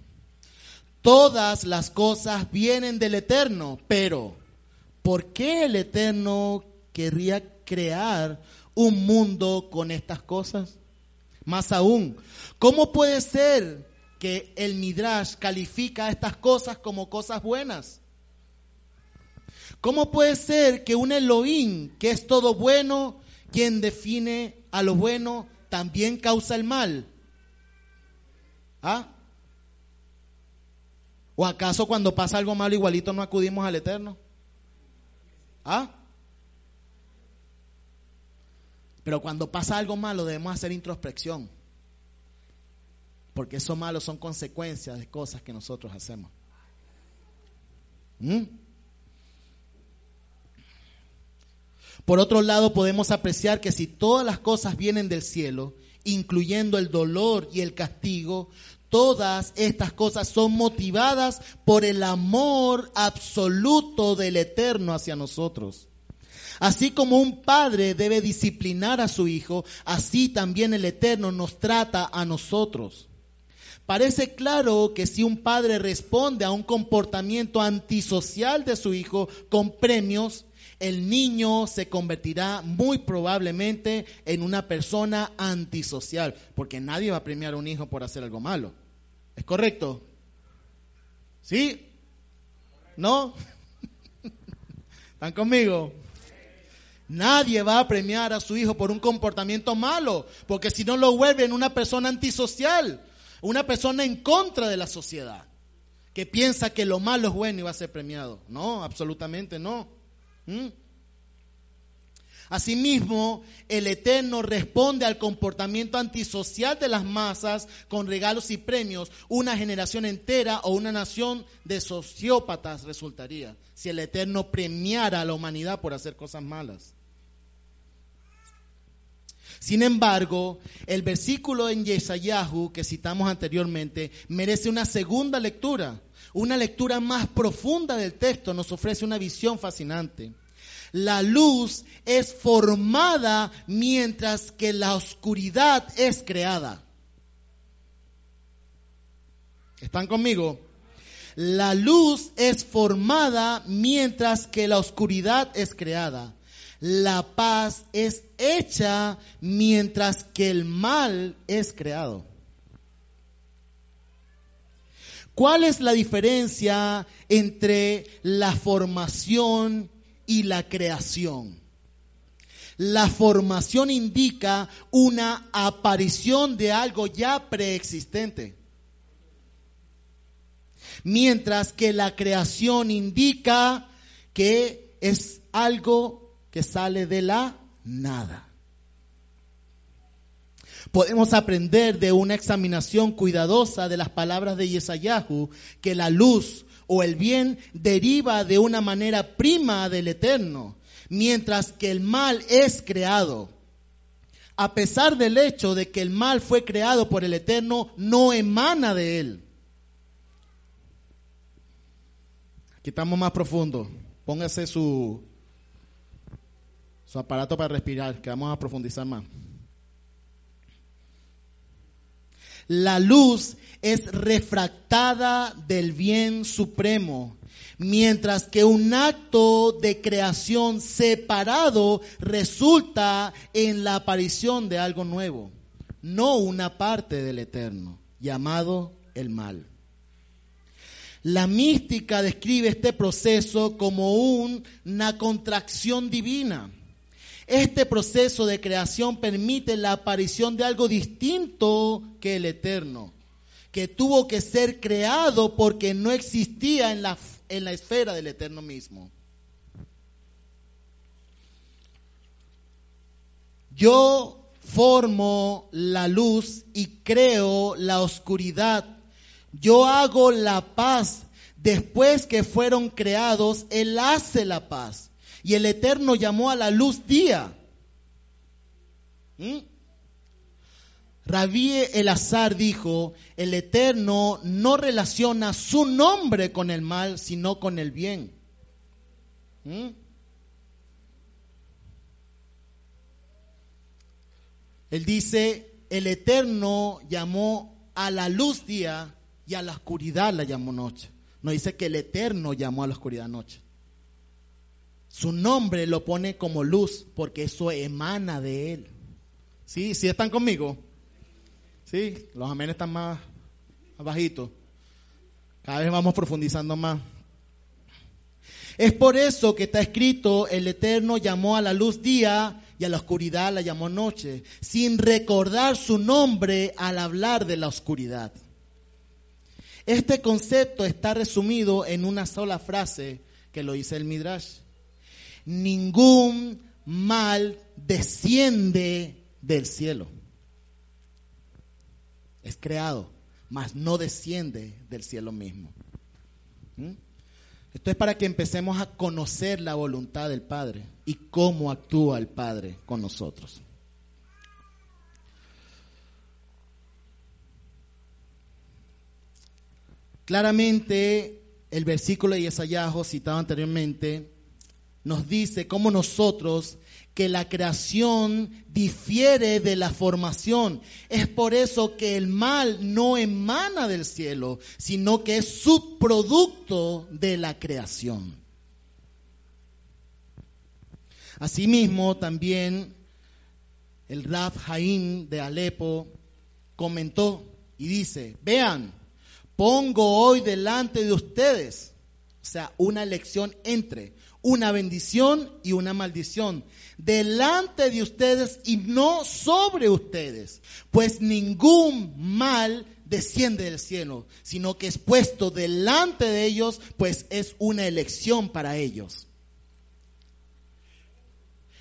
Todas las cosas vienen del Eterno, pero ¿por qué el Eterno querría crear un mundo con estas cosas? Más aún, ¿cómo puede ser que el Midrash califica estas cosas como cosas buenas? ¿Cómo puede ser que un Elohim, que es todo bueno, quien define a lo bueno, también causa el mal? ¿Ah? ¿O acaso cuando pasa algo malo igualito no acudimos al Eterno? ¿Ah? Pero cuando pasa algo malo debemos hacer introspección. Porque eso malo son consecuencias de cosas que nosotros hacemos. ¿Mm? Por otro lado, podemos apreciar que si todas las cosas vienen del cielo, incluyendo el dolor y el castigo, Todas estas cosas son motivadas por el amor absoluto del Eterno hacia nosotros. Así como un padre debe disciplinar a su hijo, así también el Eterno nos trata a nosotros. Parece claro que si un padre responde a un comportamiento antisocial de su hijo con premios, el niño se convertirá muy probablemente en una persona antisocial, porque nadie va a premiar a un hijo por hacer algo malo. ¿Es correcto? ¿Sí? ¿No? ¿Están conmigo? Nadie va a premiar a su hijo por un comportamiento malo, porque si no lo vuelven una persona antisocial, una persona en contra de la sociedad, que piensa que lo malo es bueno y va a ser premiado. No, absolutamente no. ¿Mm? Asimismo, el Eterno responde al comportamiento antisocial de las masas con regalos y premios. Una generación entera o una nación de sociópatas resultaría si el Eterno premiara a la humanidad por hacer cosas malas. Sin embargo, el versículo en Yesayahu que citamos anteriormente merece una segunda lectura. Una lectura más profunda del texto nos ofrece una visión fascinante. La luz es formada mientras que la oscuridad es creada. ¿Están conmigo? La luz es formada mientras que la oscuridad es creada. La paz es hecha mientras que el mal es creado. ¿Cuál es la diferencia entre la formación y la creación. La formación indica una aparición de algo ya preexistente. Mientras que la creación indica que es algo que sale de la nada. Podemos aprender de una examinación cuidadosa de las palabras de Yesayahu que la luz o el bien deriva de una manera prima del eterno, mientras que el mal es creado. A pesar del hecho de que el mal fue creado por el eterno, no emana de él. Aquí estamos más profundo. Póngase su, su aparato para respirar, que vamos a profundizar más. La luz es refractada del bien supremo, mientras que un acto de creación separado resulta en la aparición de algo nuevo, no una parte del eterno, llamado el mal. La mística describe este proceso como una contracción divina este proceso de creación permite la aparición de algo distinto que el eterno, que tuvo que ser creado porque no existía en la, en la esfera del eterno mismo. Yo formo la luz y creo la oscuridad. Yo hago la paz. Después que fueron creados, Él hace la paz. Y el Eterno llamó a la luz día. ¿Mm? Rabí el azar dijo, el Eterno no relaciona su nombre con el mal, sino con el bien. ¿Mm? Él dice, el Eterno llamó a la luz día y a la oscuridad la llamó noche. No dice que el Eterno llamó a la oscuridad noche. Su nombre lo pone como luz porque eso emana de él. ¿Sí? ¿Sí están conmigo? ¿Sí? Los amenes están más bajitos. Cada vez vamos profundizando más. Es por eso que está escrito, el Eterno llamó a la luz día y a la oscuridad la llamó noche, sin recordar su nombre al hablar de la oscuridad. Este concepto está resumido en una sola frase que lo dice el Midrash. Ningún mal desciende del cielo. Es creado, mas no desciende del cielo mismo. ¿Mm? Esto es para que empecemos a conocer la voluntad del Padre y cómo actúa el Padre con nosotros. Claramente, el versículo de Isaías citado anteriormente nos dice cómo nosotros que la creación difiere de la formación. Es por eso que el mal no emana del cielo, sino que es subproducto de la creación. Asimismo, también el Rab Jaim de Alepo comentó y dice, vean, pongo hoy delante de ustedes, o sea, una elección entre una bendición y una maldición delante de ustedes y no sobre ustedes, pues ningún mal desciende del cielo, sino que es puesto delante de ellos, pues es una elección para ellos.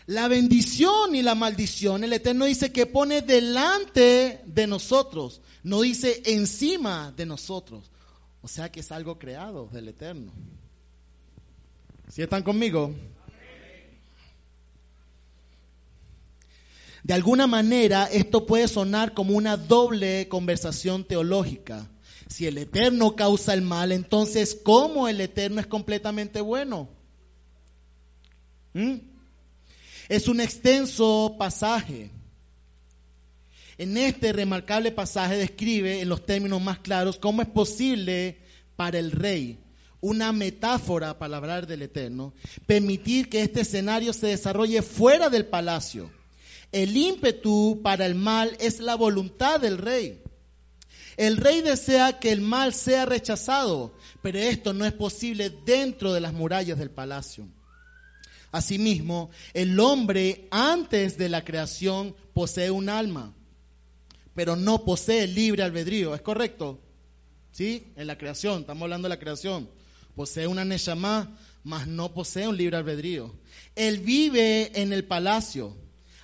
La bendición y la maldición, el Eterno dice que pone delante de nosotros, no dice encima de nosotros. O sea que es algo creado del Eterno. ¿Sí están conmigo? De alguna manera esto puede sonar como una doble conversación teológica. Si el eterno causa el mal, entonces ¿cómo el eterno es completamente bueno? ¿Mm? Es un extenso pasaje. En este remarcable pasaje describe en los términos más claros cómo es posible para el rey una metáfora para hablar del Eterno, permitir que este escenario se desarrolle fuera del palacio. El ímpetu para el mal es la voluntad del rey. El rey desea que el mal sea rechazado, pero esto no es posible dentro de las murallas del palacio. Asimismo, el hombre antes de la creación posee un alma, pero no posee libre albedrío, ¿es correcto? ¿Sí? En la creación, estamos hablando de la creación posee una Neshama, mas no posee un libre albedrío. Él vive en el palacio.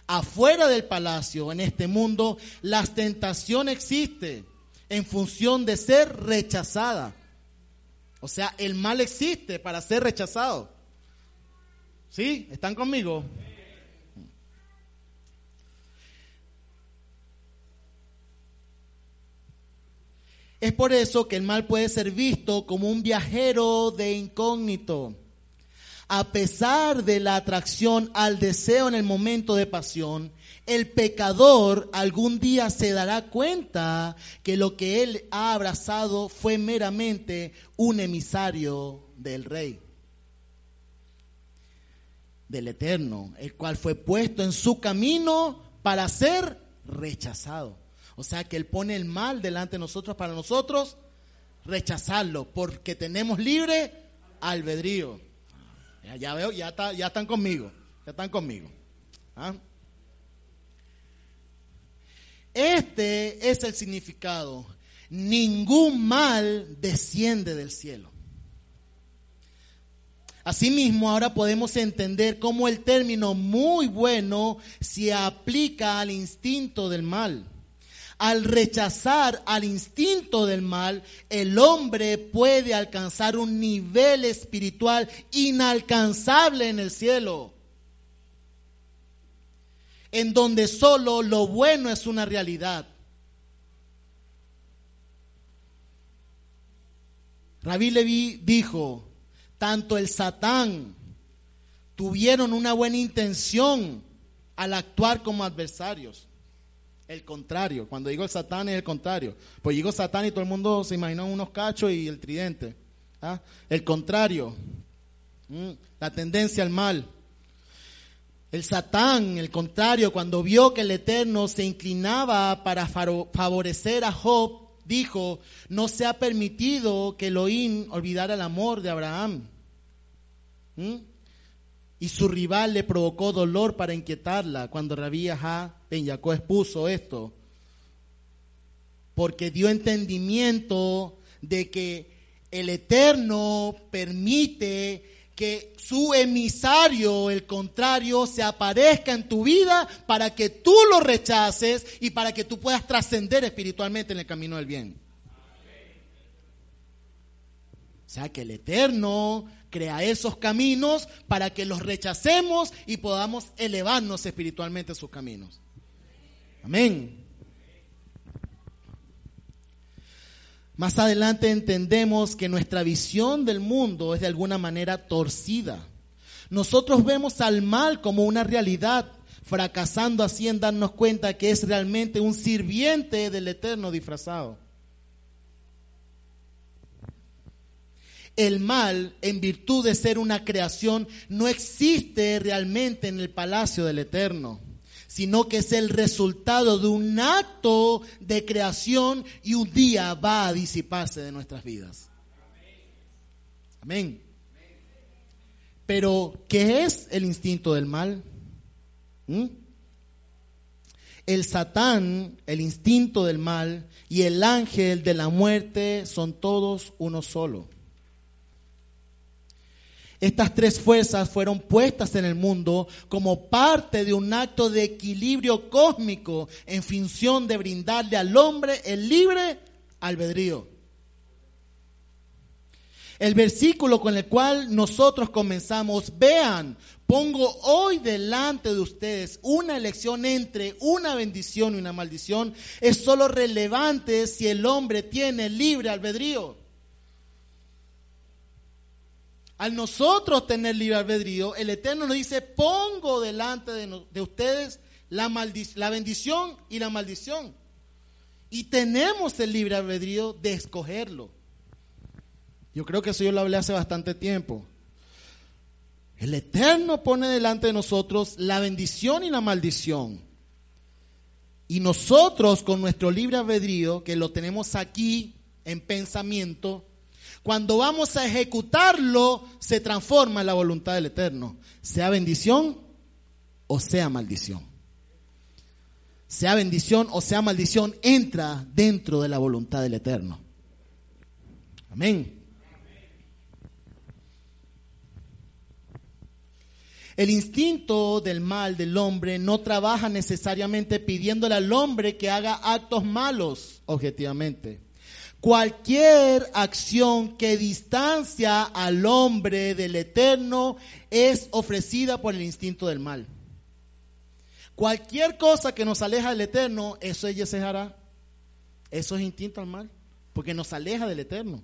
Afuera del palacio, en este mundo, la tentación existe en función de ser rechazada. O sea, el mal existe para ser rechazado. ¿Sí? ¿Están conmigo? Es por eso que el mal puede ser visto como un viajero de incógnito. A pesar de la atracción al deseo en el momento de pasión, el pecador algún día se dará cuenta que lo que él ha abrazado fue meramente un emisario del rey, del eterno, el cual fue puesto en su camino para ser rechazado. O sea que Él pone el mal delante de nosotros para nosotros rechazarlo, porque tenemos libre albedrío. Ya, veo, ya, ya están conmigo, ya están conmigo. ¿Ah? Este es el significado. Ningún mal desciende del cielo. Asimismo, ahora podemos entender cómo el término muy bueno se aplica al instinto del mal. Al rechazar al instinto del mal, el hombre puede alcanzar un nivel espiritual inalcanzable en el cielo, en donde solo lo bueno es una realidad. Rabí Levi dijo, tanto el Satán tuvieron una buena intención al actuar como adversarios. El contrario. Cuando digo el Satán es el contrario. Pues digo Satán y todo el mundo se imaginó unos cachos y el tridente. ¿ah? El contrario. La tendencia al mal. El Satán, el contrario, cuando vio que el Eterno se inclinaba para favorecer a Job, dijo, no se ha permitido que Elohim olvidara el amor de Abraham. Y su rival le provocó dolor para inquietarla cuando Rabí Ajá Ben Jacob expuso esto. Porque dio entendimiento de que el Eterno permite que su emisario, el contrario, se aparezca en tu vida para que tú lo rechaces y para que tú puedas trascender espiritualmente en el camino del bien. O sea, que el Eterno crea esos caminos para que los rechacemos y podamos elevarnos espiritualmente en sus caminos. Amén. Más adelante entendemos que nuestra visión del mundo es de alguna manera torcida. Nosotros vemos al mal como una realidad, fracasando así en darnos cuenta que es realmente un sirviente del Eterno disfrazado. El mal, en virtud de ser una creación, no existe realmente en el palacio del Eterno sino que es el resultado de un acto de creación y un día va a disiparse de nuestras vidas. Amén. Pero, ¿qué es el instinto del mal? ¿Mm? El Satán, el instinto del mal, y el ángel de la muerte son todos uno solo. Estas tres fuerzas fueron puestas en el mundo como parte de un acto de equilibrio cósmico en función de brindarle al hombre el libre albedrío. El versículo con el cual nosotros comenzamos, vean, pongo hoy delante de ustedes una elección entre una bendición y una maldición, es solo relevante si el hombre tiene libre albedrío. Al nosotros tener libre albedrío, el Eterno nos dice, pongo delante de, ustedes la, la bendición y la maldición. Y tenemos el libre albedrío de escogerlo. Yo creo que eso yo lo hablé hace bastante tiempo. El Eterno pone delante de nosotros la bendición y la maldición. Y nosotros con nuestro libre albedrío, que lo tenemos aquí en pensamiento, cuando vamos a ejecutarlo, se transforma en la voluntad del Eterno, sea bendición o sea maldición. Sea bendición o sea maldición, entra dentro de la voluntad del Eterno. Amén. El instinto del mal del hombre no trabaja necesariamente pidiéndole al hombre que haga actos malos, objetivamente. Cualquier acción que distancia al hombre del eterno es ofrecida por el instinto del mal. Cualquier cosa que nos aleja del eterno, eso ella se hará. Eso es instinto al mal, porque nos aleja del eterno.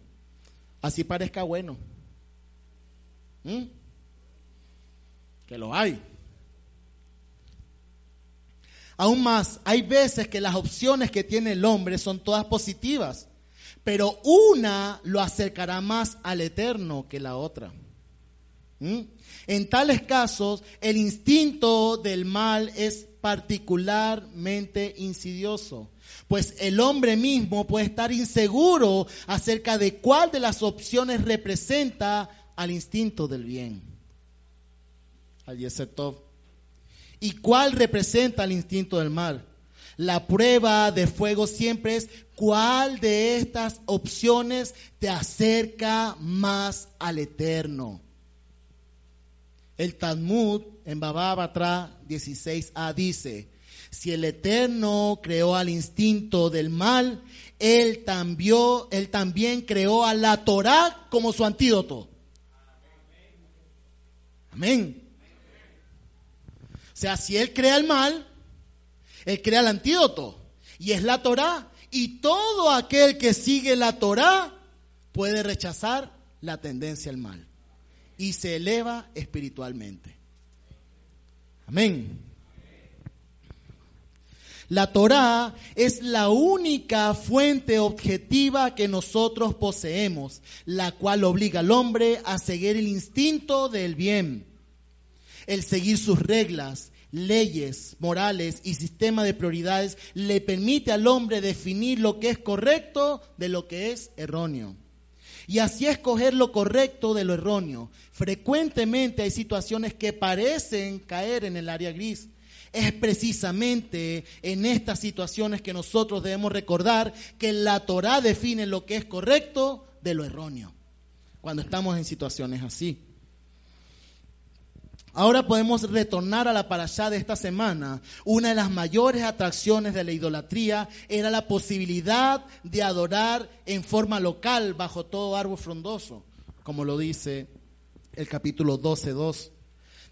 Así parezca bueno. ¿Mm? Que lo hay. Aún más, hay veces que las opciones que tiene el hombre son todas positivas pero una lo acercará más al eterno que la otra. ¿Mm? En tales casos, el instinto del mal es particularmente insidioso, pues el hombre mismo puede estar inseguro acerca de cuál de las opciones representa al instinto del bien, al Yesetov, y cuál representa al instinto del mal. La prueba de fuego siempre es cuál de estas opciones te acerca más al eterno. El Talmud en Baba Batra 16a dice, si el eterno creó al instinto del mal, él también, él también creó a la Torah como su antídoto. Amén. O sea, si él crea el mal, él crea el antídoto y es la Torá. Y todo aquel que sigue la Torá puede rechazar la tendencia al mal y se eleva espiritualmente. Amén. La Torá es la única fuente objetiva que nosotros poseemos, la cual obliga al hombre a seguir el instinto del bien, el seguir sus reglas, leyes, morales y sistema de prioridades le permite al hombre definir lo que es correcto de lo que es erróneo. Y así escoger lo correcto de lo erróneo. Frecuentemente hay situaciones que parecen caer en el área gris, es precisamente en estas situaciones que nosotros debemos recordar que la Torah define lo que es correcto de lo erróneo, cuando estamos en situaciones así. Ahora podemos retornar a la parashá de esta semana. Una de las mayores atracciones de la idolatría era la posibilidad de adorar en forma local bajo todo árbol frondoso, como lo dice el capítulo 12.2.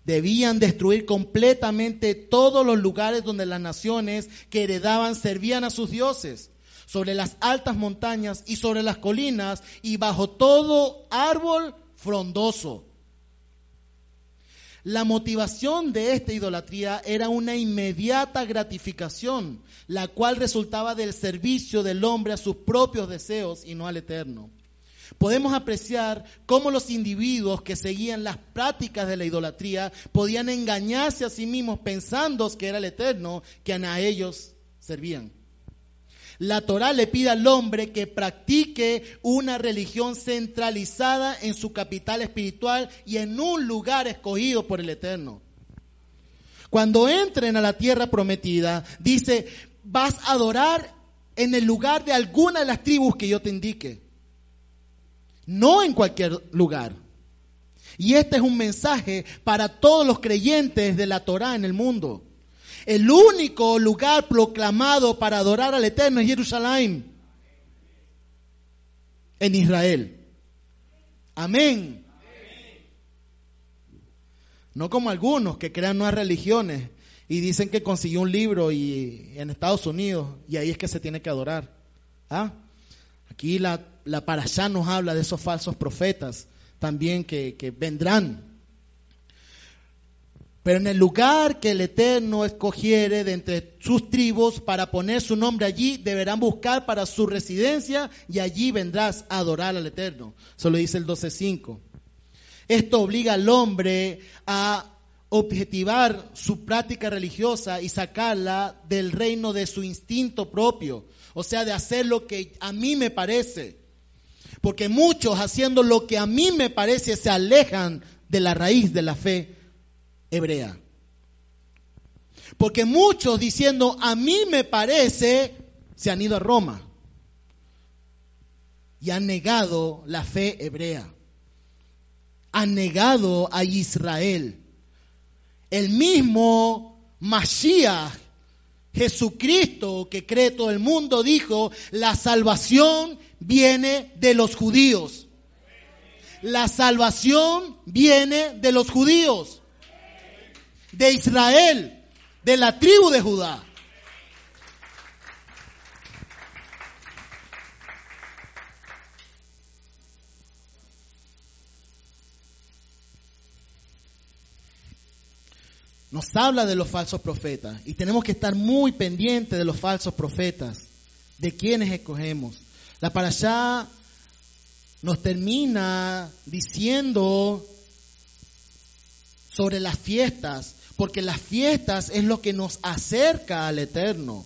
Debían destruir completamente todos los lugares donde las naciones que heredaban servían a sus dioses, sobre las altas montañas y sobre las colinas y bajo todo árbol frondoso. La motivación de esta idolatría era una inmediata gratificación, la cual resultaba del servicio del hombre a sus propios deseos y no al eterno podemos apreciar cómo los individuos que seguían las prácticas de la idolatría podían engañarse a sí mismos pensando que era el eterno que a ellos servían. La Torah le pide al hombre que practique una religión centralizada en su capital espiritual y en un lugar escogido por el Eterno. Cuando entren a la tierra prometida, dice, vas a adorar en el lugar de alguna de las tribus que yo te indique no en cualquier lugar. Y este es un mensaje para todos los creyentes de la Torá en el mundo. El único lugar proclamado para adorar al Eterno es Jerusalén, en Israel. Amén. No como algunos que crean nuevas religiones y dicen que consiguió un libro y, en Estados Unidos y ahí es que se tiene que adorar. ¿Ah? Aquí la, la allá nos habla de esos falsos profetas también que, que vendrán. Pero en el lugar que el Eterno escogiere de entre sus tribus para poner su nombre allí, deberán buscar para su residencia y allí vendrás a adorar al Eterno. Eso lo dice el 12.5. Esto obliga al hombre a objetivar su práctica religiosa y sacarla del reino de su instinto propio, o sea, de hacer lo que a mí me parece. Porque muchos haciendo lo que a mí me parece se alejan de la raíz de la fe hebrea. Porque muchos diciendo a mí me parece se han ido a Roma y han negado la fe hebrea. Han negado a Israel. El mismo Mashiach Jesucristo, que cree todo el mundo, dijo, la salvación viene de los judíos. La salvación viene de los judíos, de Israel, de la tribu de Judá. nos habla de los falsos profetas y tenemos que estar muy pendientes de los falsos profetas, de quienes escogemos. La allá nos termina diciendo sobre las fiestas, porque las fiestas es lo que nos acerca al eterno.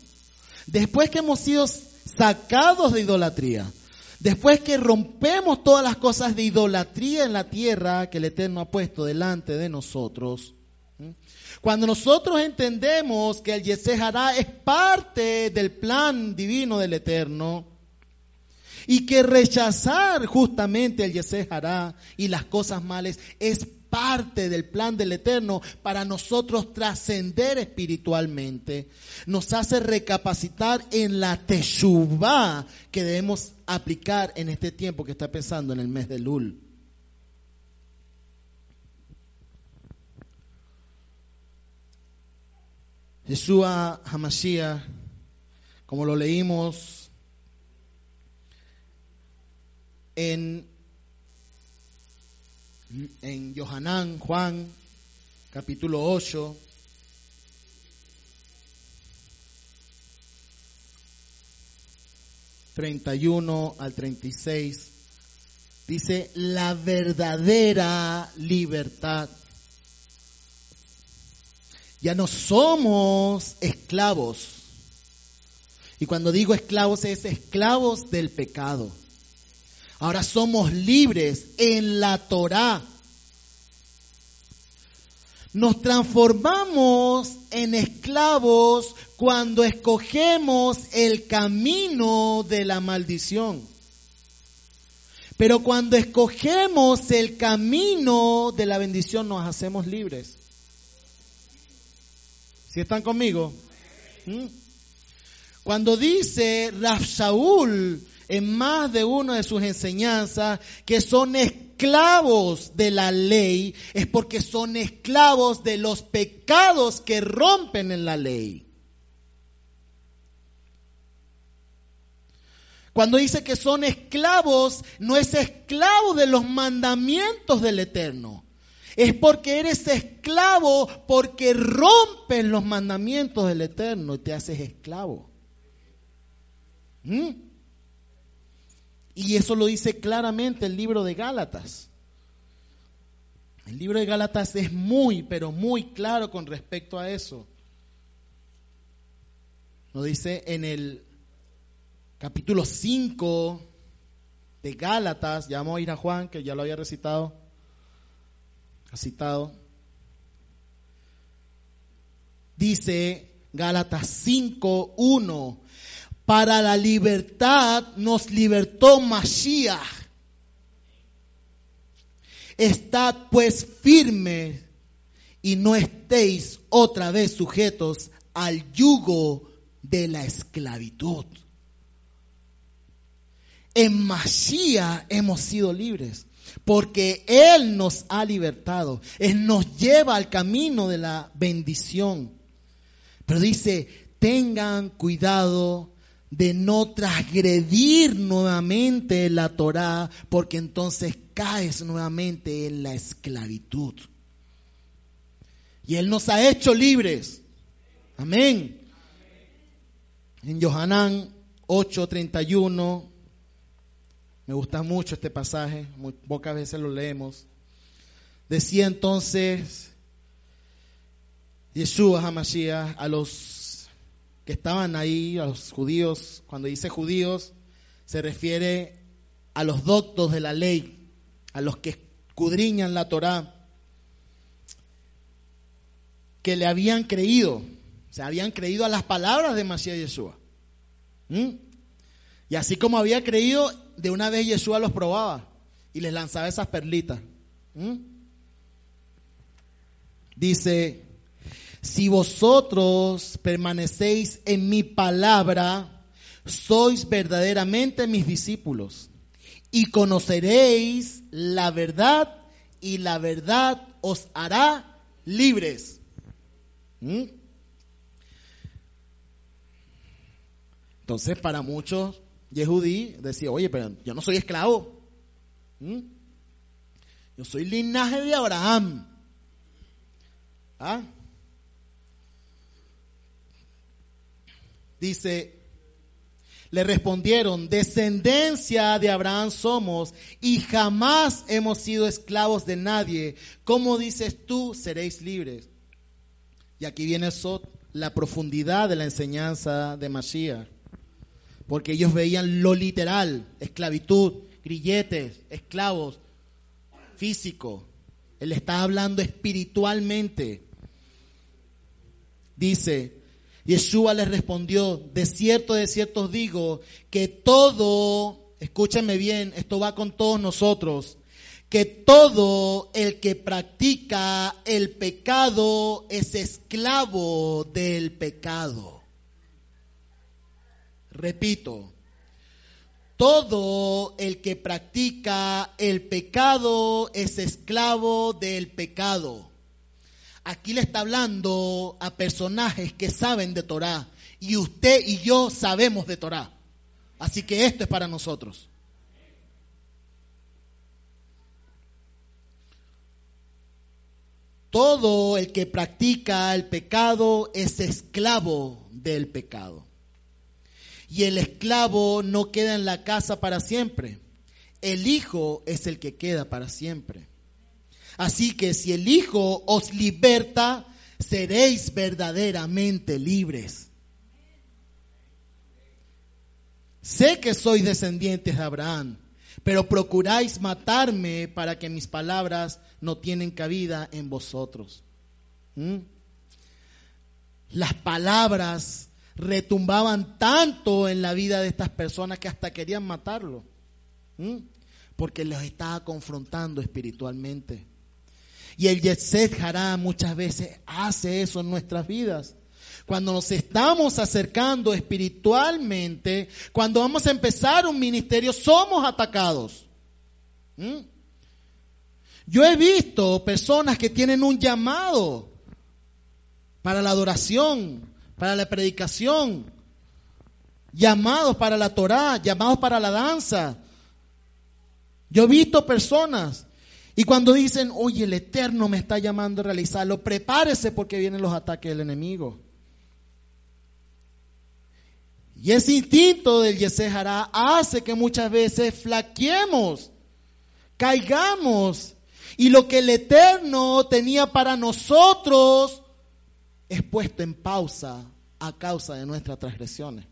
Después que hemos sido sacados de idolatría, después que rompemos todas las cosas de idolatría en la tierra que el eterno ha puesto delante de nosotros, cuando nosotros entendemos que el Yesejará es parte del plan divino del Eterno y que rechazar justamente el Yesejará y las cosas malas es parte del plan del Eterno para nosotros trascender espiritualmente, nos hace recapacitar en la Teshuvah que debemos aplicar en este tiempo que está pensando en el mes de Lul. Yeshua Hamashiach, como lo leímos en, en Johanán, Juan, capítulo 8. ...31 al 36... ...dice... ...la verdadera libertad... ...ya no somos esclavos... ...y cuando digo esclavos es esclavos del pecado... Ahora somos libres en la Torah. Nos transformamos en esclavos cuando escogemos el camino de la maldición. Pero cuando escogemos el camino de la bendición nos hacemos libres. ¿Si están conmigo? ¿Mm? Cuando dice Rafshaul en más de una de sus enseñanzas que son esclavos de la ley, es porque son esclavos de los pecados que rompen en la ley. Cuando dice que son esclavos, no es esclavo de los mandamientos del Eterno. Es porque eres esclavo porque rompes los mandamientos del Eterno y te haces esclavo. ¿Mm? Y eso lo dice claramente el libro de Gálatas. El libro de Gálatas es muy, pero muy claro con respecto a eso. Lo dice en el capítulo 5 de Gálatas, ya vamos a ir a Juan, que ya lo había recitado, citado. Dice Gálatas 5, 1, para la libertad nos libertó Mashiach. Estad pues firmes y no estéis otra vez sujetos al yugo de la esclavitud. En Mashiach hemos sido libres, porque Él nos ha libertado, Él nos lleva al camino de la bendición. Pero dice, tengan cuidado de no transgredir nuevamente la Torá, porque entonces caes nuevamente en la esclavitud. Y Él nos ha hecho libres. Amén. En Johanán 8:31, me gusta mucho este pasaje, muy pocas veces lo leemos. Decía entonces Yeshua HaMashiach a los que estaban ahí, a los judíos, cuando dice judíos, se refiere a los doctos de la ley, a los que escudriñan la Torá, que le habían creído, se habían creído a las palabras de Masías Yeshua. Y así como había creído, de una vez Yeshua los probaba y les lanzaba esas perlitas. Dice si vosotros permanecéis en mi palabra, sois verdaderamente mis discípulos y conoceréis la verdad y la verdad os hará libres. ¿Mm? Entonces, para muchos, Yehudí decía, oye, pero yo no soy esclavo. ¿Mm? Yo soy linaje de Abraham. ¿Ah? Dice, le respondieron, descendencia de Abraham somos y jamás hemos sido esclavos de nadie. ¿Cómo dices tú, seréis libres? Y aquí viene la profundidad de la enseñanza de Mashiach. Porque ellos veían lo literal, esclavitud, grilletes, esclavos, físico. Él está hablando espiritualmente. Dice, Yeshua les respondió, de cierto, de cierto os digo, que todo, escúchenme bien, esto va con todos nosotros, que todo el que practica el pecado es esclavo del pecado. Repito, todo el que practica el pecado es esclavo del pecado. Aquí le está hablando a personajes que saben de Torah. Y usted y yo sabemos de Torah. Así que esto es para nosotros. Todo el que practica el pecado es esclavo del pecado. y el esclavo no queda en la casa para siempre. El Hijo es el que queda para siempre. Así que si el Hijo os liberta, seréis verdaderamente libres. Sé que sois descendientes de Abraham, pero procuráis matarme para que mis palabras no tienen cabida en vosotros. ¿Mm? Las palabras retumbaban tanto en la vida de estas personas que hasta querían matarlo, ¿Mm? porque los estaba confrontando espiritualmente. Y el Yetzet Hará muchas veces hace eso en nuestras vidas. Cuando nos estamos acercando espiritualmente, cuando vamos a empezar un ministerio, somos atacados. ¿Mm? Yo he visto personas que tienen un llamado para la adoración, para la predicación, llamados para la Torá, llamados para la danza. Yo he visto personas y cuando dicen, oye, el Eterno me está llamando a realizarlo, prepárese porque vienen los ataques del enemigo. Y ese instinto del Yesejará hace que muchas veces flaqueemos, caigamos. Y lo que el Eterno tenía para nosotros es puesto en pausa a causa de nuestras transgresiones.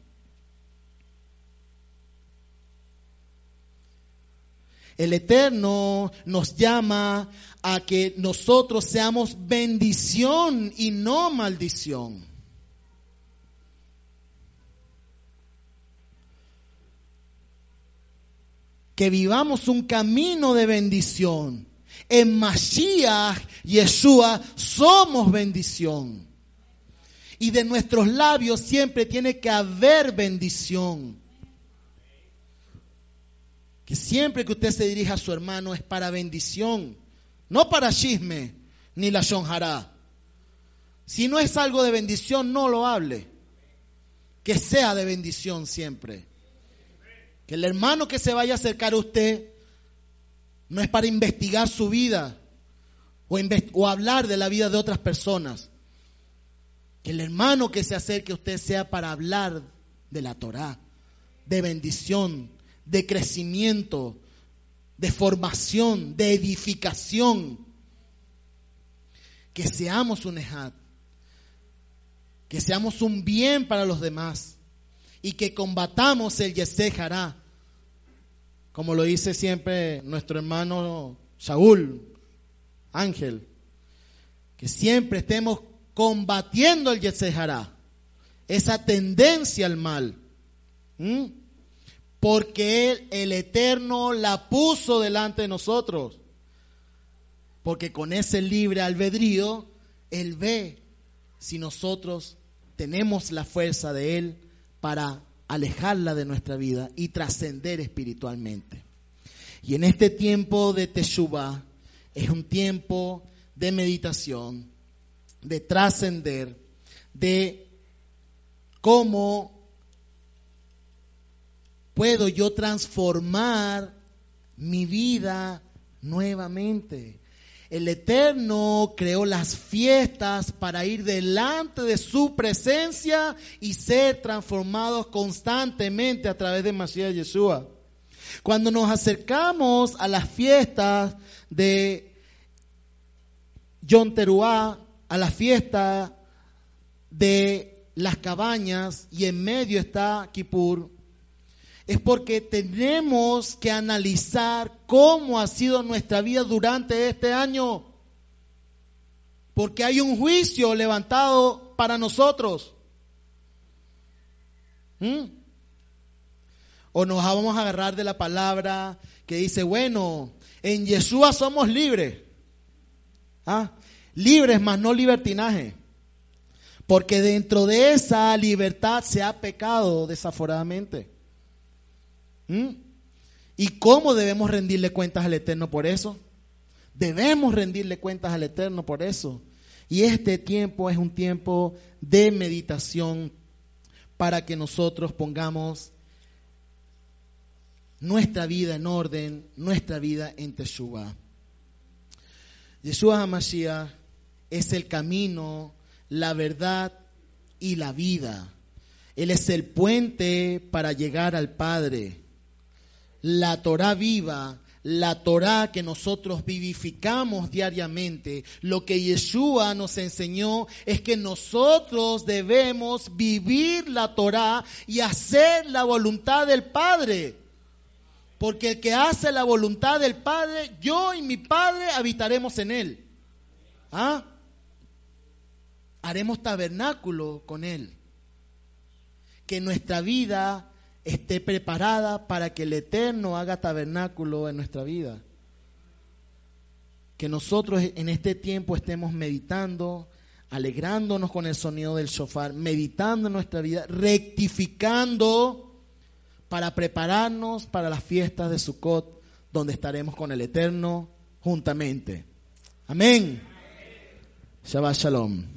El Eterno nos llama a que nosotros seamos bendición y no maldición. Que vivamos un camino de bendición. En Mashiach, Yeshua, somos bendición. Y de nuestros labios siempre tiene que haber bendición siempre que usted se dirija a su hermano es para bendición, no para chisme ni la shonjará. Si no es algo de bendición, no lo hable. Que sea de bendición siempre. Que el hermano que se vaya a acercar a usted no es para investigar su vida o, o hablar de la vida de otras personas. Que el hermano que se acerque a usted sea para hablar de la Torah, de bendición, de crecimiento, de formación, de edificación. Que seamos un ejad, que seamos un bien para los demás. Y que combatamos el Yesejará, como lo dice siempre nuestro hermano Saúl, Ángel, que siempre estemos combatiendo el Yesejará, esa tendencia al mal porque Él, el Eterno, la puso delante de nosotros. Porque con ese libre albedrío, Él ve si nosotros tenemos la fuerza de Él para alejarla de nuestra vida y trascender espiritualmente. Y en este tiempo de Teshuvah es un tiempo de meditación, de trascender, de cómo puedo yo transformar mi vida nuevamente. El Eterno creó las fiestas para ir delante de su presencia y ser transformados constantemente a través de Mashiach Yeshua. Cuando nos acercamos a las fiestas de Yom Teruah, a la fiesta de las cabañas y en medio está Kippur, es porque tenemos que analizar cómo ha sido nuestra vida durante este año. Porque hay un juicio levantado para nosotros. ¿Mm? O nos vamos a agarrar de la palabra que dice, bueno, en Yeshua somos libres. ¿Ah? Libres, más no libertinaje. Porque dentro de esa libertad se ha pecado desaforadamente. ¿Mm? ¿Y cómo debemos rendirle cuentas al Eterno por eso? Debemos rendirle cuentas al Eterno por eso. Y este tiempo es un tiempo de meditación para que nosotros pongamos nuestra vida en orden, nuestra vida en Teshuvah. Yeshua HaMashiach es el camino, la verdad y la vida. Él es el puente para llegar al Padre. La Torah viva, la Torah que nosotros vivificamos diariamente, lo que Yeshua nos enseñó es que nosotros debemos vivir la Torah y hacer la voluntad del Padre. Porque el que hace la voluntad del Padre, yo y mi Padre habitaremos en él. ¿Ah? Haremos tabernáculo con él. Que nuestra vida esté preparada para que el Eterno haga tabernáculo en nuestra vida. Que nosotros en este tiempo estemos meditando, alegrándonos con el sonido del shofar, meditando en nuestra vida, rectificando para prepararnos para las fiestas de Sukkot, donde estaremos con el Eterno juntamente. Amén. Shabbat Shalom.